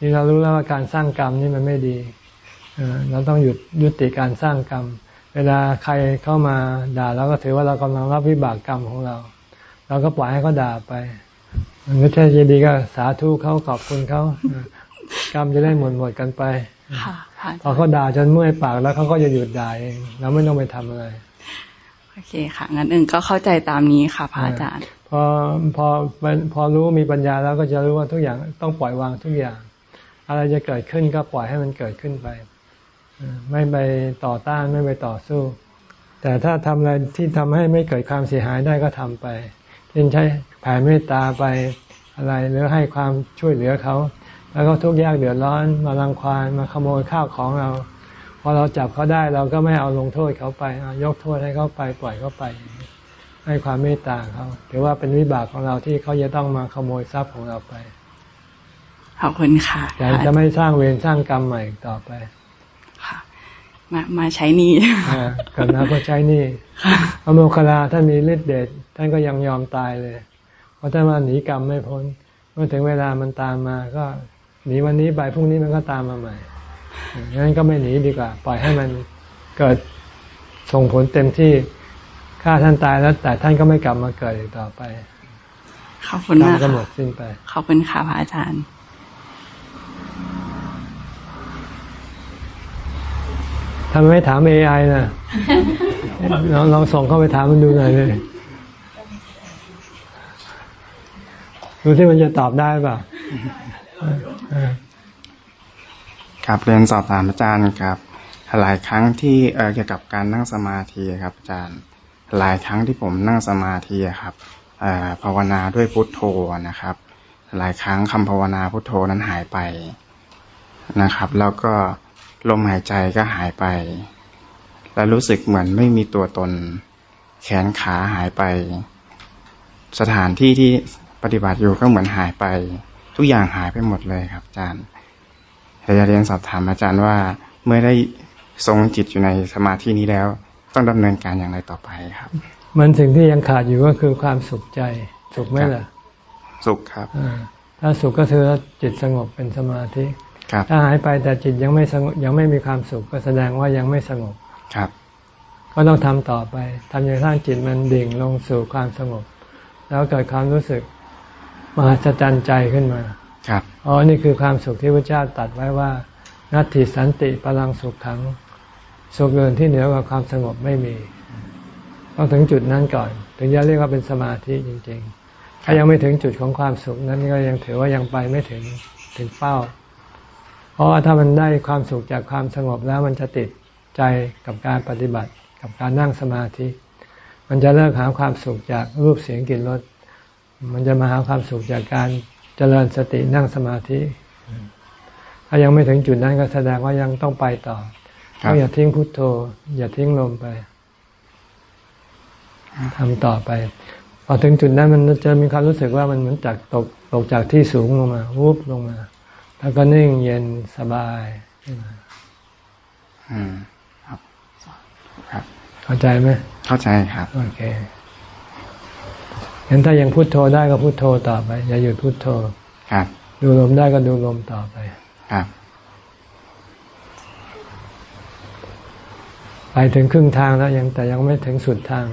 นี่เรารู้แล้วว่าการสร้างกรรมนี่มันไม่ดีเราต้องหยุดยุติการสร้างกรรม เวลาใครเข้ามาด่าเราก็ถือว่าเรากำลังรับวิบากกรรมของเรา เราก็ปล่อยให้เขาด่าไป มันไม่ใช่ดีก็สาธุเขาขอบคุณเขากรรมจะได้หมดหมดกันไปพอเขาด่าจนเมื่อยปากแล้วเขาก็จะหยุดด่าเองเราไม่ต้องไปทำอะไรโอเคค่ะงั้นเองก็เข้าใจตามนี้ค่ะพระอาจารย์พอพอพอรู้มีปัญญาแล้วก็จะรู้ว่าทุกอย่างต้องปล่อยวางทุกอย่าง อะไรจะเกิดขึ้นก็ปล่อยให้มันเกิดขึ้นไป ไม่ไปต่อต้านไม่ไปต่อสู้ แต่ถ้าทำอะไรที่ทำให้ไม่เกิดความเสียหายได้ก็ทำไปเช่นใช้แผ่เมตตาไปอะไรหรือให้ความช่วยเหลือเขา แล้วก็ทุกข์ยากเดือดร้อนมาลังควานมาขโมยข้าวของเราพอเราจับเขาได้เราก็ไม่เอาลงโทษเขาไปยกโทษให้เขาไปปล่อยเขาไป ให้ความเมตตาเขาถือว่าเป็นวิบากของเราที่เขาจะต้องมาขโมยทรัพย์ของเราไป ขอบคุณค่ะแต่จะไม่สร้างเวรสร้างกรรมใหม่ต่อไปค่ะมามาใช้นี่กันนะก็ใช้นี่พระโมคคัลลาท่านมีฤทธิ์เดชท่านก็ยังยอมตายเลย เพราะท่านว่าหนีกรรมไม่พ้น เมื่อถึงเวลามันตามมาก็หนีวันนี้ไปพรุ่งนี้มันก็ตามมาใหม่งั้นก็ไม่หนีดีกว่า ปล่อยให้มันเกิดส่งผลเต็มที่ฆ่าท่านตายแล้ว แต่ท่านก็ไม่กลับมาเกิดอีกต่อไปขอบคุณมากก็หมดสิ้นไปขอบคุณค่ะพระอาจารย์ ทำไมไม่ถามเอไอนะลองลองส่งเข้าไปถามมันดูหน่อยเลยดูที่มันจะตอบได้ป่ะครับเรียนสอบถามอาจารย์ครับ หลายครั้งที่เกี่ยวกับการนั่งสมาธิครับ อาจารย์ หลายครั้งที่ผมนั่งสมาธิครับภาวนาด้วยพุทโธนะครับ หลายครั้งคำภาวนาพุทโธนั้นหายไปนะครับ แล้วก็ ลมหายใจก็หายไป แล้วรู้สึกเหมือนไม่มีตัวตน แขนขาหายไป สถานที่ที่ปฏิบัติอยู่ก็เหมือนหายไป ทุกอย่างหายไปหมดเลยครับอาจารย์อยากจะเรียนสอบถามอาจารย์ว่า เมื่อได้ทรงจิตอยู่ในสมาธินี้แล้ว ต้องดำเนินการอย่างไรต่อไปครับ มันสิ่งที่ยังขาดอยู่ก็คือความสุขใจ สุขไหมล่ะ สุขครับถ้าสุขก็คือจิตสงบเป็นสมาธิ ถ้าหายไปแต่จิตยังไม่สงบยังไม่มีความสุขก็แสดงว่ายังไม่สงบครับ ก็ต้องทำต่อไปทำอย่างท่านจิตมันดิ่งลงสู่ความสงบ แล้วเกิดความรู้สึกมหัศจรรย์ใจขึ้นมา ครับอ๋อนี่คือความสุขที่พระเจ้าตัดไว้ว่า นัตติสันติพลังสุขขังสุขเกินที่เหนือกว่าความสงบไม่มีต้องถึงจุดนั้นก่อน ถึงจะเรียกว่าเป็นสมาธิจริง ๆ ถ้ายังไม่ถึงจุดของความสุขนั้นก็ยังถือว่ายังไปไม่ถึงถึงเป้า เพราะว่าถ้ามันได้ความสุขจากความสงบแล้วมันจะติดใจกับการปฏิบัติกับการนั่งสมาธิ มันจะเลิกหาความสุขจากรูปเสียงกลิ่นรสมันจะมาหาความสุขจากการเจริญสตินั่งสมาธิ ถ้ายังไม่ถึงจุดนั้นก็แสดงว่ายังต้องไปต่อก็อย่าทิ้งพุทโธ อย่าทิ้งลมไปทำต่อไป พอถึงจุดนั้นมันจะมีความรู้สึกว่ามันเหมือนจากตกตกจากที่สูงลงมาวูบลงมา แล้วก็นิ่งเย็นสบาย อืมครับครับ เข้าใจไหมเข้าใจครับ โอเคเห็นถ้ายังพุโทโธได้ก็พุโทโธต่อไป อย่าหยุดพุโทโธครับ ดูลมได้ก็ดูลมต่อไป ครับ ไปถึงครึ่งทางแล้วยังแต่ยังไม่ถึงสุดทาง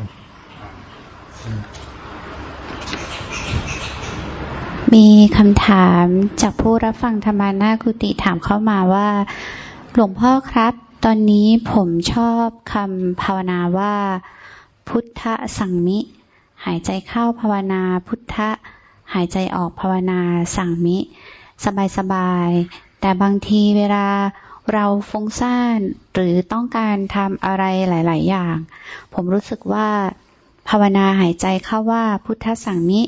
มีคำถามจากผู้รับฟังธรรมานาคุติถามเข้ามาว่า หลวงพ่อครับ ตอนนี้ผมชอบคำภาวนาว่า พุทธสังมิ หายใจเข้าภาวนาพุทธหายใจออกภาวนาสังมิ สบายสบายแต่บางทีเวลาเราฟุ้งซ่านหรือต้องการทำอะไรหลาย ๆ อย่าง ผมรู้สึกว่า ภาวนาหายใจเข้าว่าพุทธสังมิ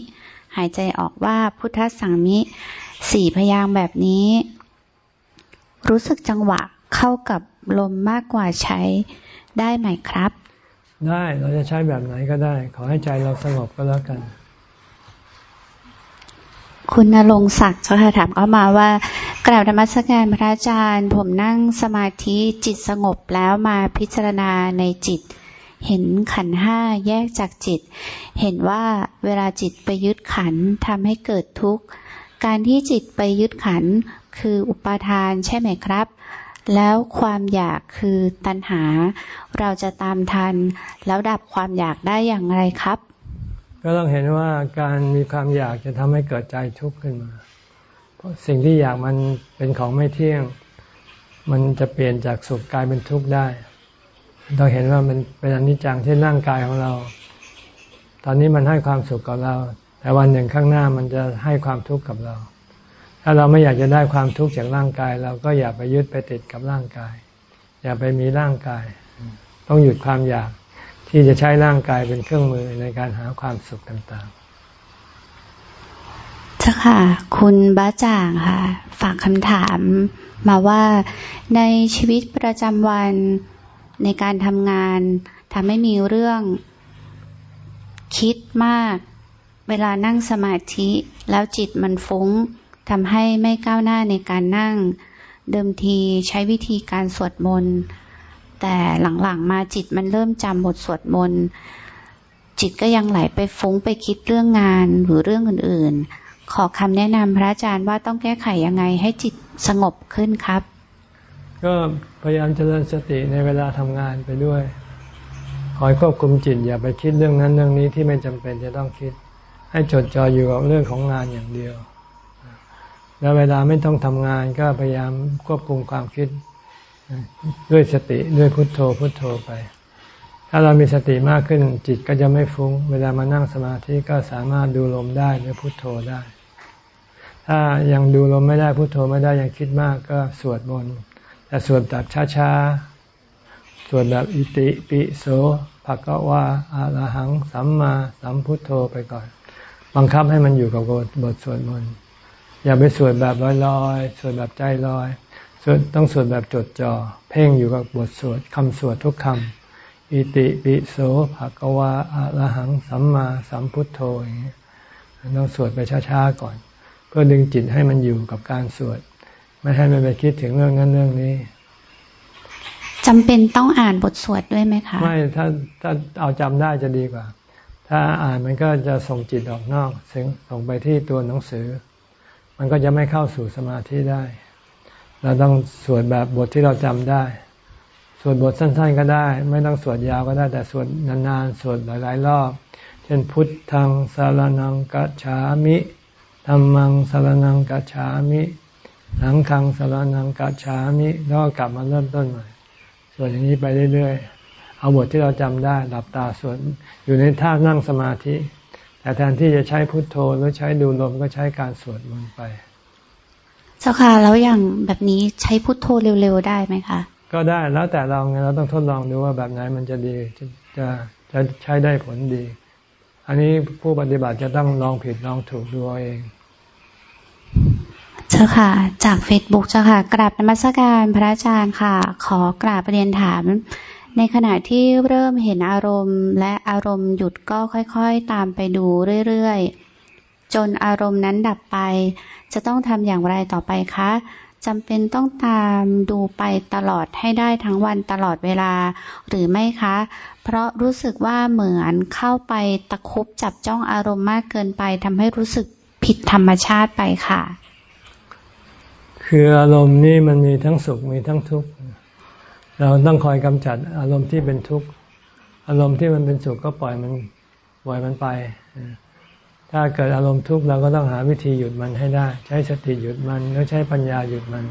หายใจออกว่าพุทธสั่งมิสี่พยางแบบนี้ รู้สึกจังหวะเข้ากับลมมากกว่าใช้ได้ไหมครับ ได้เราจะใช้แบบไหนก็ได้ ขอให้ใจเราสงบก็แล้วกัน คุณนรงศักดิ์เขาถามเข้ามาว่ากล่าวธรรมสการพระอาจารย์ ผมนั่งสมาธิจิตสงบแล้วมาพิจารณาในจิต เห็นขันห้าแยกจากจิต เห็นว่าเวลาจิตไปยึดขันทำให้เกิดทุกข์ การที่จิตไปยึดขันคืออุปาทานใช่ไหมครับ แล้วความอยากคือตัณหา เราจะตามทัน แล้วดับความอยากได้อย่างไรครับ ก็ต้องเห็นว่าการมีความอยากจะทำให้เกิดใจทุกข์ขึ้นมา เพราะสิ่งที่อยากมันเป็นของไม่เที่ยง มันจะเปลี่ยนจากสุขกลายเป็นทุกข์ได้ ต้องเห็นว่ามันเป็นอนิจจังที่ร่างกายของเรา ตอนนี้มันให้ความสุขกับเรา แต่วันหนึ่งข้างหน้ามันจะให้ความทุกข์กับเรา ถ้าเราไม่อยากจะได้ความทุกข์จากร่างกาย เราก็อย่าไปยึดไปติดกับร่างกาย อย่าไปมีร่างกาย ต้องหยุดความอยากที่จะใช้ร่างกายเป็นเครื่องมือในการหาความสุขต่างๆเจ้าค่ะ คุณบ้าจ่างค่ะ ฝากคำถามมาว่าในชีวิตประจำวัน ในการทำงานทำให้มีเรื่องคิดมาก เวลานั่งสมาธิ แล้วจิตมันฟุ้งทำให้ไม่ก้าวหน้าในการนั่ง เดิมทีใช้วิธีการสวดมนต์แต่หลังๆมาจิตมันเริ่มจำบทสวดมนต์จิตก็ยังไหลไปฟุ้งไปคิดเรื่องงานหรือเรื่องอื่นๆ ขอคำแนะนำพระอาจารย์ว่าต้องแก้ไขยังไงให้จิตสงบขึ้นครับ ก็ ยายามเจริญสติในเวลาทำงานไปด้วย คอยควบคุมจิตอย่าไปคิดเรื่องนั้นเรื่องนี้ที่ไม่จำเป็นจะต้องคิด ให้จดจ่ออยู่กับเรื่องของงานอย่างเดียว แล้วเวลาไม่ต้องทำงานก็พยายามควบคุมความคิด ด้วยสติด้วยพุทโธพุทโธไป ถ้าเรามีสติมากขึ้นจิตก็จะไม่ฟุง้ง เวลามานั่งสมาธิก็สามารถดูลมได้ด้วยพุทโธได้ถ้ายังดูลมไม่ได้พุทโธไม่ได้ยังคิดมากก็สวดมนต์ แต่สวดแบบช้าๆ สวดแบบอิติปิโสภะกวาอะระหัง สัมมาสัมพุทโธไปก่อน บังคับให้มันอยู่กับบทสวดมนต์อย่าไปสวดแบบลอยๆ สวดแบบใจลอยสวดต้องสวดแบบจดจอ่อเพ่งอยู่กับบทสวดคำสวดทุกคำอิติปิโสภะกวาอะระหัง สัมมาสัมพุทโธอย่างนี้ต้องสวดไปช้าๆก่อน เพื่อดึงจิตให้มันอยู่กับการสวด ไม่ให้มันไปคิดถึงเรื่องนั้นเรื่องนี้จำเป็นต้องอ่านบทสวดด้วยไหมคะไม่ถ้าถ้าเอาจำได้จะดีกว่า ถ้าอ่านมันก็จะส่งจิตออกนอกส่งไปที่ตัวหนังสือ มันก็จะไม่เข้าสู่สมาธิได้ เราต้องสวดแบบบทที่เราจำได้สวดบทสั้นๆก็ได้ ไม่ต้องสวดยาวก็ได้ แต่สวดนานๆสวดหลายๆรอบ เช่นพุทธังสารนังกัจฉามิธรรมังสารนังกัจฉามิ หลังคังสารนังกัจฉามิแล้วก็กลับมาเริ่มต้นใหม่สวดอย่างนี้ไปเรื่อยๆ เอาบทที่เราจำได้ หลับตาสวดอยู่ในท่านั่งสมาธิ แต่แทนที่จะใช้พุทโธหรือใช้ดูลมก็ใช้การสวดมนต์ไป เจ้าค่ะแล้วอย่างแบบนี้ใช้พุทโธเร็วๆได้ไหมคะ ก็ได้แล้วแต่เราไงเราต้องทดลองดูว่าแบบไหนมันจะดีจะจะจะใช้ได้ผลดี อันนี้ผู้ปฏิบัติจะต้องลองผิดลองถูกดูเอง เจ้าค่ะ จากเฟซบุ๊กเจ้าค่ะ กราบนมัสการพระอาจารย์ค่ะ ขอกราบเรียนถาม ในขณะที่เริ่มเห็นอารมณ์ และอารมณ์หยุดก็ค่อยๆ ตามไปดูเรื่อยๆ จนอารมณ์นั้นดับไป จะต้องทำอย่างไรต่อไปคะจำเป็นต้องตามดูไปตลอดให้ได้ทั้งวันตลอดเวลา หรือไม่คะ เพราะรู้สึกว่าเหมือนเข้าไปตะคุบจับจ้องอารมณ์มากเกินไปทำให้รู้สึกผิดธรรมชาติไปค่ะ คืออารมณ์นี่มันมีทั้งสุขมีทั้งทุกข์ เราต้องคอยกำจัดอารมณ์ที่เป็นทุกข์ อารมณ์ที่มันเป็นสุขก็ปล่อยมันปล่อยมันไป ถ้าเกิดอารมณ์ทุกข์เราก็ต้องหาวิธีหยุดมันให้ได้ ใช้สติหยุดมันแล้วใช้ปัญญาหยุดมัน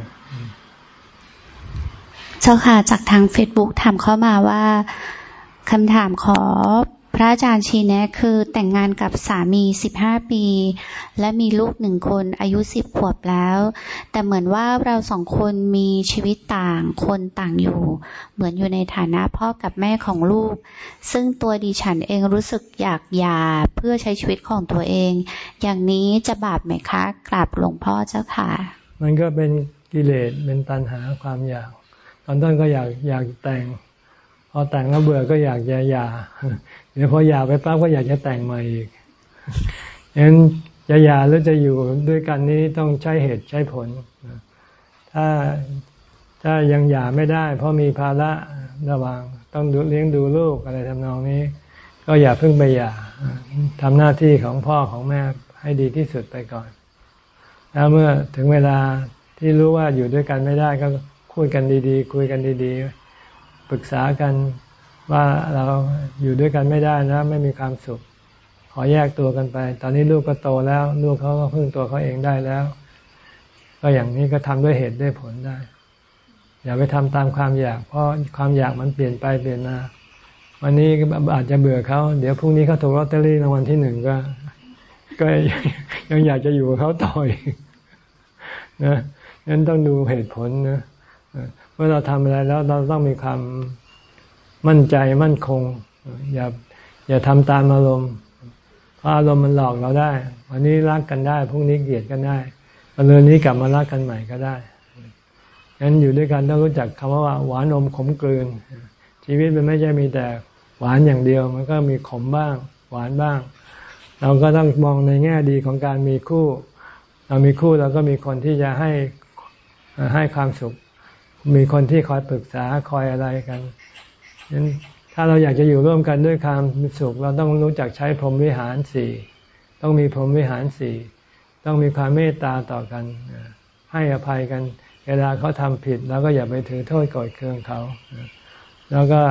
เจ้าค่ะจากทางเฟซบุ๊กถามเข้ามาว่าคำถามขอ พระอาจารย์ชี้แนะคือแต่งงานกับสามีสิบห้าปี และมีลูกหนึ่งคนอายุสิบขวบแล้ว แต่เหมือนว่าเราสองคนมีชีวิตต่างคนต่างอยู่ เหมือนอยู่ในฐานะพ่อกับแม่ของลูก ซึ่งตัวดิฉันเองรู้สึกอยากหย่าเพื่อใช้ชีวิตของตัวเอง อย่างนี้จะบาปไหมคะกราบหลวงพ่อเจ้าค่ะ มันก็เป็นกิเลสเป็นตัณหาความอยากตอนต้นก็อยากอยากแต่งพอแต่งแล้วเบื่อก็อยากจะหย่า เดี๋ยวพอหย่าไปปั๊บก็อยากจะแต่งใหม่อีกฉะนั้นจะหย่าหรือจะอยู่ด้วยกันนี้ต้องใช้เหตุใช้ผล ถ้าถ้ายังหย่าไม่ได้ เพราะมีภาระระวังต้องเลี้ยงดูลูกอะไรทำนองนี้ ก็อย่าเพิ่งไปหย่าทำหน้าที่ของพ่อของแม่ให้ดีที่สุดไปก่อน แล้วเมื่อถึงเวลาที่รู้ว่าอยู่ด้วยกันไม่ได้ก็คุยกันดีๆ คุยกันดีๆ ปรึกษากัน ว่าเราอยู่ด้วยกันไม่ได้นะ ไม่มีความสุข ขอแยกตัวกันไป ตอนนี้ลูกก็โตแล้ว ลูกเขาก็พึ่งตัวเขาเองได้แล้ว ก็อย่างนี้ก็ทำด้วยเหตุด้วยผลได้ อย่าไปทำตามความอยาก เพราะความอยากมันเปลี่ยนไปเปลี่ยนมาวันนี้อาจจะเบื่อเขา เดี๋ยวพรุ่งนี้เขาถูกลอตเตอรี่รางวัลที่หนึ่งก็ ก็ยังอยากจะอยู่กับเขาต่ออีกนะนั้นต้องดูเหตุผลนะเมื่อเราทำอะไรแล้วเราต้องมีความ มั่นใจมั่นคง อย่าอย่าทำตามอารมณ์เพราะอารมณ์มันหลอกเราได้ วันนี้รักกันได้พรุ่งนี้เกลียดกันได้วันเรือนนี้กลับมารักกันใหม่ก็ได้งั้นอยู่ด้วยกันต้องรู้จักคำว่าหวานอมขมกลืน ชีวิตมันไม่ใช่มีแต่หวานอย่างเดียว มันก็มีขมบ้าง หวานบ้าง เราก็ต้องมองในแง่ดีของการมีคู่ เรามีคู่เราก็มีคนที่จะให้ให้ความสุข มีคนที่คอยปรึกษาคอยอะไรกัน นั้นถ้าเราอยากจะอยู่ร่วมกันด้วยความสุข เราต้องรู้จักใช้พรหมวิหารสี่ต้องมีพรหมวิหารสี่ต้องมีความเมตตาต่อกัน ให้อภัยกัน เวลาเขาทำผิดเราก็อย่าไปถือโทษกดเคืองเขา แล้วก็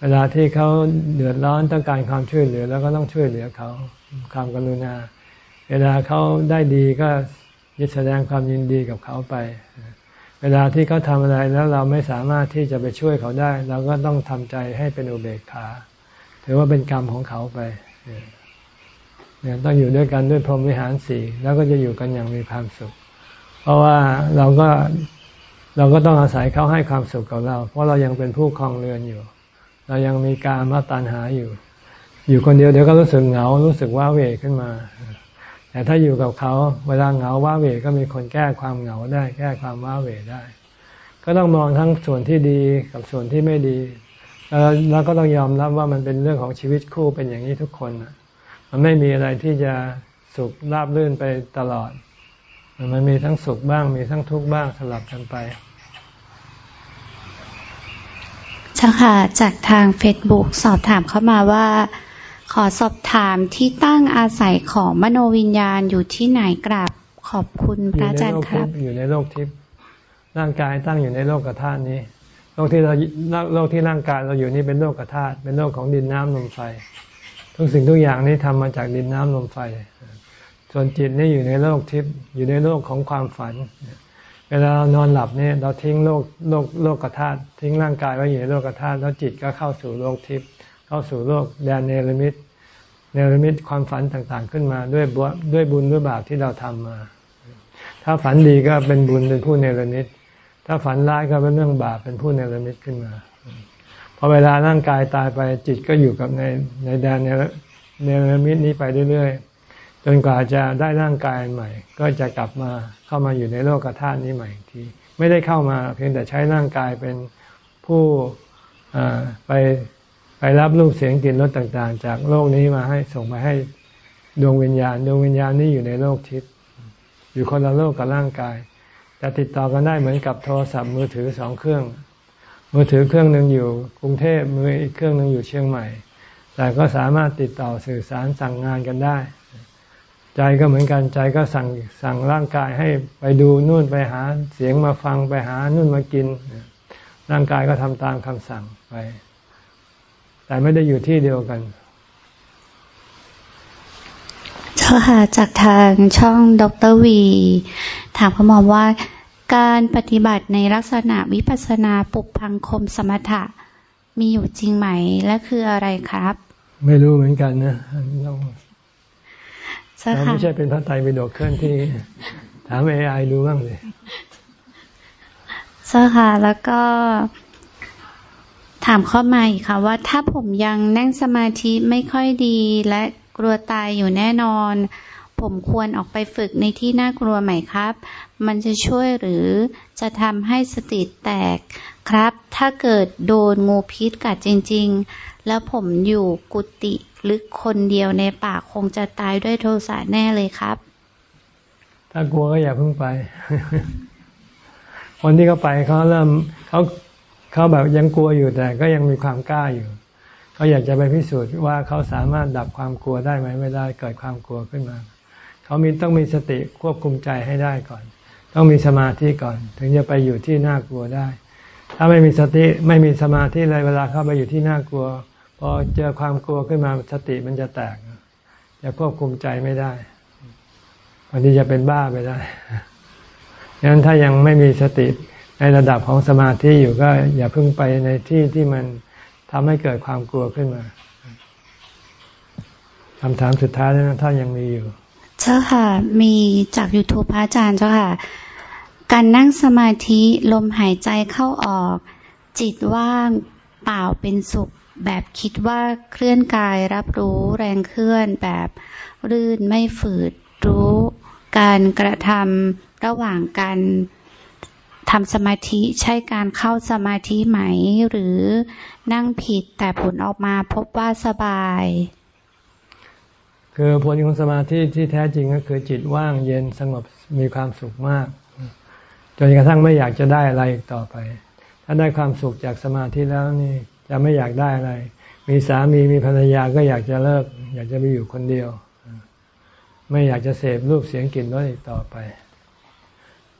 เวลาที่เขาเดือดร้อนต้องการความช่วยเหลือ แล้วก็ต้องช่วยเหลือเขาความกรุณา เวลาเขาได้ดีก็ยึดแสดงความยินดีกับเขาไป เวลาที่เขาทำอะไรแล้วเราไม่สามารถที่จะไปช่วยเขาได้ เราก็ต้องทำใจให้เป็นอุเบกขา ถือว่าเป็นกรรมของเขาไปเนี่ยต้องอยู่ด้วยกันด้วยพรหมวิหารสี่แล้วก็จะอยู่กันอย่างมีความสุข เพราะว่าเราก็เราก็ต้องอาศัยเขาให้ความสุขกับเรา เพราะเรายังเป็นผู้ครองเรือนอยู่ เรายังมีการมาตันหาอยู่ อยู่คนเดียวเดี๋ยวก็รู้สึกเหงารู้สึกว่าเวขึ้นมา แต่ถ้าอยู่กับเขาเวลาเหงาว้าเหวก็มีคนแก้ความเหงาได้ แก้ความว้าเหวได้ ก็ต้องมองทั้งส่วนที่ดีกับส่วนที่ไม่ดี แล้วก็ต้องยอมรับว่ามันเป็นเรื่องของชีวิตคู่เป็นอย่างนี้ทุกคนมันไม่มีอะไรที่จะสุขราบรื่นไปตลอด มันมีทั้งสุขบ้าง มีทั้งทุกข์บ้างสลับกันไปเจ้าค่ะจากทางเฟซบุ๊กสอบถามเข้ามาว่า ขอสอบถามที่ตั้งอาศัยของมโนวิญญาณอยู่ที่ไหนกราบขอบคุณพระอาจารย์ครับ อยู่ในโลกทิพย์ร่างกายตั้งอยู่ในโลกธาตุนี้โลกที่เราโลกที่ร่างกายเราอยู่นี่เป็นโลกธาตุเป็นโลกของดินน้ำลมไฟ ทุกสิ่งทุกอย่างนี้ทำมาจากดินน้ำลมไฟ ส่วนจิตนี่อยู่ในโลกทิพย์อยู่ในโลกของความฝัน เวลาเรานอนหลับเนี่ยเราทิ้งโลกโลกโลกธาตุทิ้งร่างกายไว้อยู่ในโลกธาตุแล้วจิตก็เข้าสู่โลกทิพย์ เข้าสู่โลกแดนเนรมิตเนรมิตความฝันต่างๆขึ้นมาด้วยบุญด้วยบุญด้วยบาปที่เราทำมา ถ้าฝันดีก็เป็นบุญเป็นผู้เนรมิต ถ้าฝันร้ายก็เป็นเรื่องบาปเป็นผู้เนรมิตขึ้นมาพอเวลาร่างกายตายไปจิตก็อยู่กับในในแดนเนรมิตนี้ไปเรื่อยๆจนกว่าจะได้ร่างกายใหม่ ก็จะกลับมาเข้ามาอยู่ในโลกธาตุนี้ใหม่ทีไม่ได้เข้ามาเพียงแต่ใช้ร่างกายเป็นผู้ไป ไปรับรูปเสียงกลิ่นรสต่างๆ จากโลกนี้มาให้ส่งไปให้ดวงวิญญาณ ดวงวิญญาณนี้อยู่ในโลกทิพย์อยู่คนละโลกกับร่างกายจะติดต่อกันได้เหมือนกับโทรศัพท์มือถือสองเครื่อง มือถือเครื่องหนึ่งอยู่กรุงเทพมืออีกเครื่องหนึ่งอยู่เชียงใหม่ แต่ก็สามารถติดต่อสื่อสารสั่งงานกันได้ ใจก็เหมือนกันใจก็สั่งสั่งร่างกายให้ไปดูนู่นไปหาเสียงมาฟังไปหานู่นมากิน ร่างกายก็ทำตามคำสั่งไป แต่ไม่ได้อยู่ที่เดียวกัน เจ้าค่ะจากทางช่องดรวี ถามเขามองว่า การปฏิบัติในลักษณะวิปัสนาปุพังคมสมถะมีอยู่จริงไหมและคืออะไรครับ ไม่รู้เหมือนกันนะเราไม่ใช่เป็นพระไตรปิฎกเคลื่อนที่ ถามเอไอดูบ้างเลยเจ้าค่ะแล้วก็ ถามข้อมาอีกค่ะว่าถ้าผมยังนั่งสมาธิไม่ค่อยดีและกลัวตายอยู่แน่นอน ผมควรออกไปฝึกในที่น่ากลัวไหมครับ มันจะช่วยหรือจะทำให้สติแตกครับ ถ้าเกิดโดนงูพิษกัดจริง ๆ แล้วผมอยู่กุฏิลึกคนเดียวในป่าคงจะตายด้วยโทสะแน่เลยครับ ถ้ากลัวก็อย่าเพิ่งไป คนที่เขาไปเขาเริ่มเขา เขาแบบยังกลัวอยู่แต่ก็ยังมีความกล้าอยู่เขาอยากจะไปพิสูจน์ว่าเขาสามารถดับความกลัวได้ไหมไม่ได้เกิดความกลัวขึ้นมา เขามีต้องมีสติควบคุมใจให้ได้ก่อน ต้องมีสมาธิก่อน ถึงจะไปอยู่ที่น่ากลัวได้ ถ้าไม่มีสติไม่มีสมาธิเลยเวลาเข้าไปอยู่ที่น่ากลัวพอเจอความกลัวขึ้นมาสติมันจะแตกจะควบคุมใจไม่ได้บางทีจะเป็นบ้าไปได้ดังนั้นถ้ายังไม่มีสติ ในระดับของสมาธิอยู่ก็อย่าเพิ่งไปในที่ที่มันทำให้เกิดความกลัวขึ้นมาคำถามสุดท้ายนะถ้ายังมีอยู่ เจ้าค่ะ มีจากยูทูปพระอาจารย์เจ้าค่ะ การนั่งสมาธิลมหายใจเข้าออก จิตว่างเปล่าเป็นสุข แบบคิดว่าเคลื่อนกายรับรู้แรงเคลื่อนแบบรื่นไม่ฝืดรู้ การกระทำระหว่างการ ทำสมาธิใช่การเข้าสมาธิไหม หรือนั่งผิดแต่ผลออกมาพบว่าสบาย คือผลของสมาธิที่แท้จริงก็คือจิตว่างเย็นสงบมีความสุขมาก จนกระทั่งไม่อยากจะได้อะไรอีกต่อไป ถ้าได้ความสุขจากสมาธิแล้วนี่จะไม่อยากได้อะไร มีสามีมีภรรยาก็อยากจะเลิก อยากจะไปอยู่คนเดียว ไม่อยากจะเสพรูปเสียงกลิ่นรสอีกต่อไป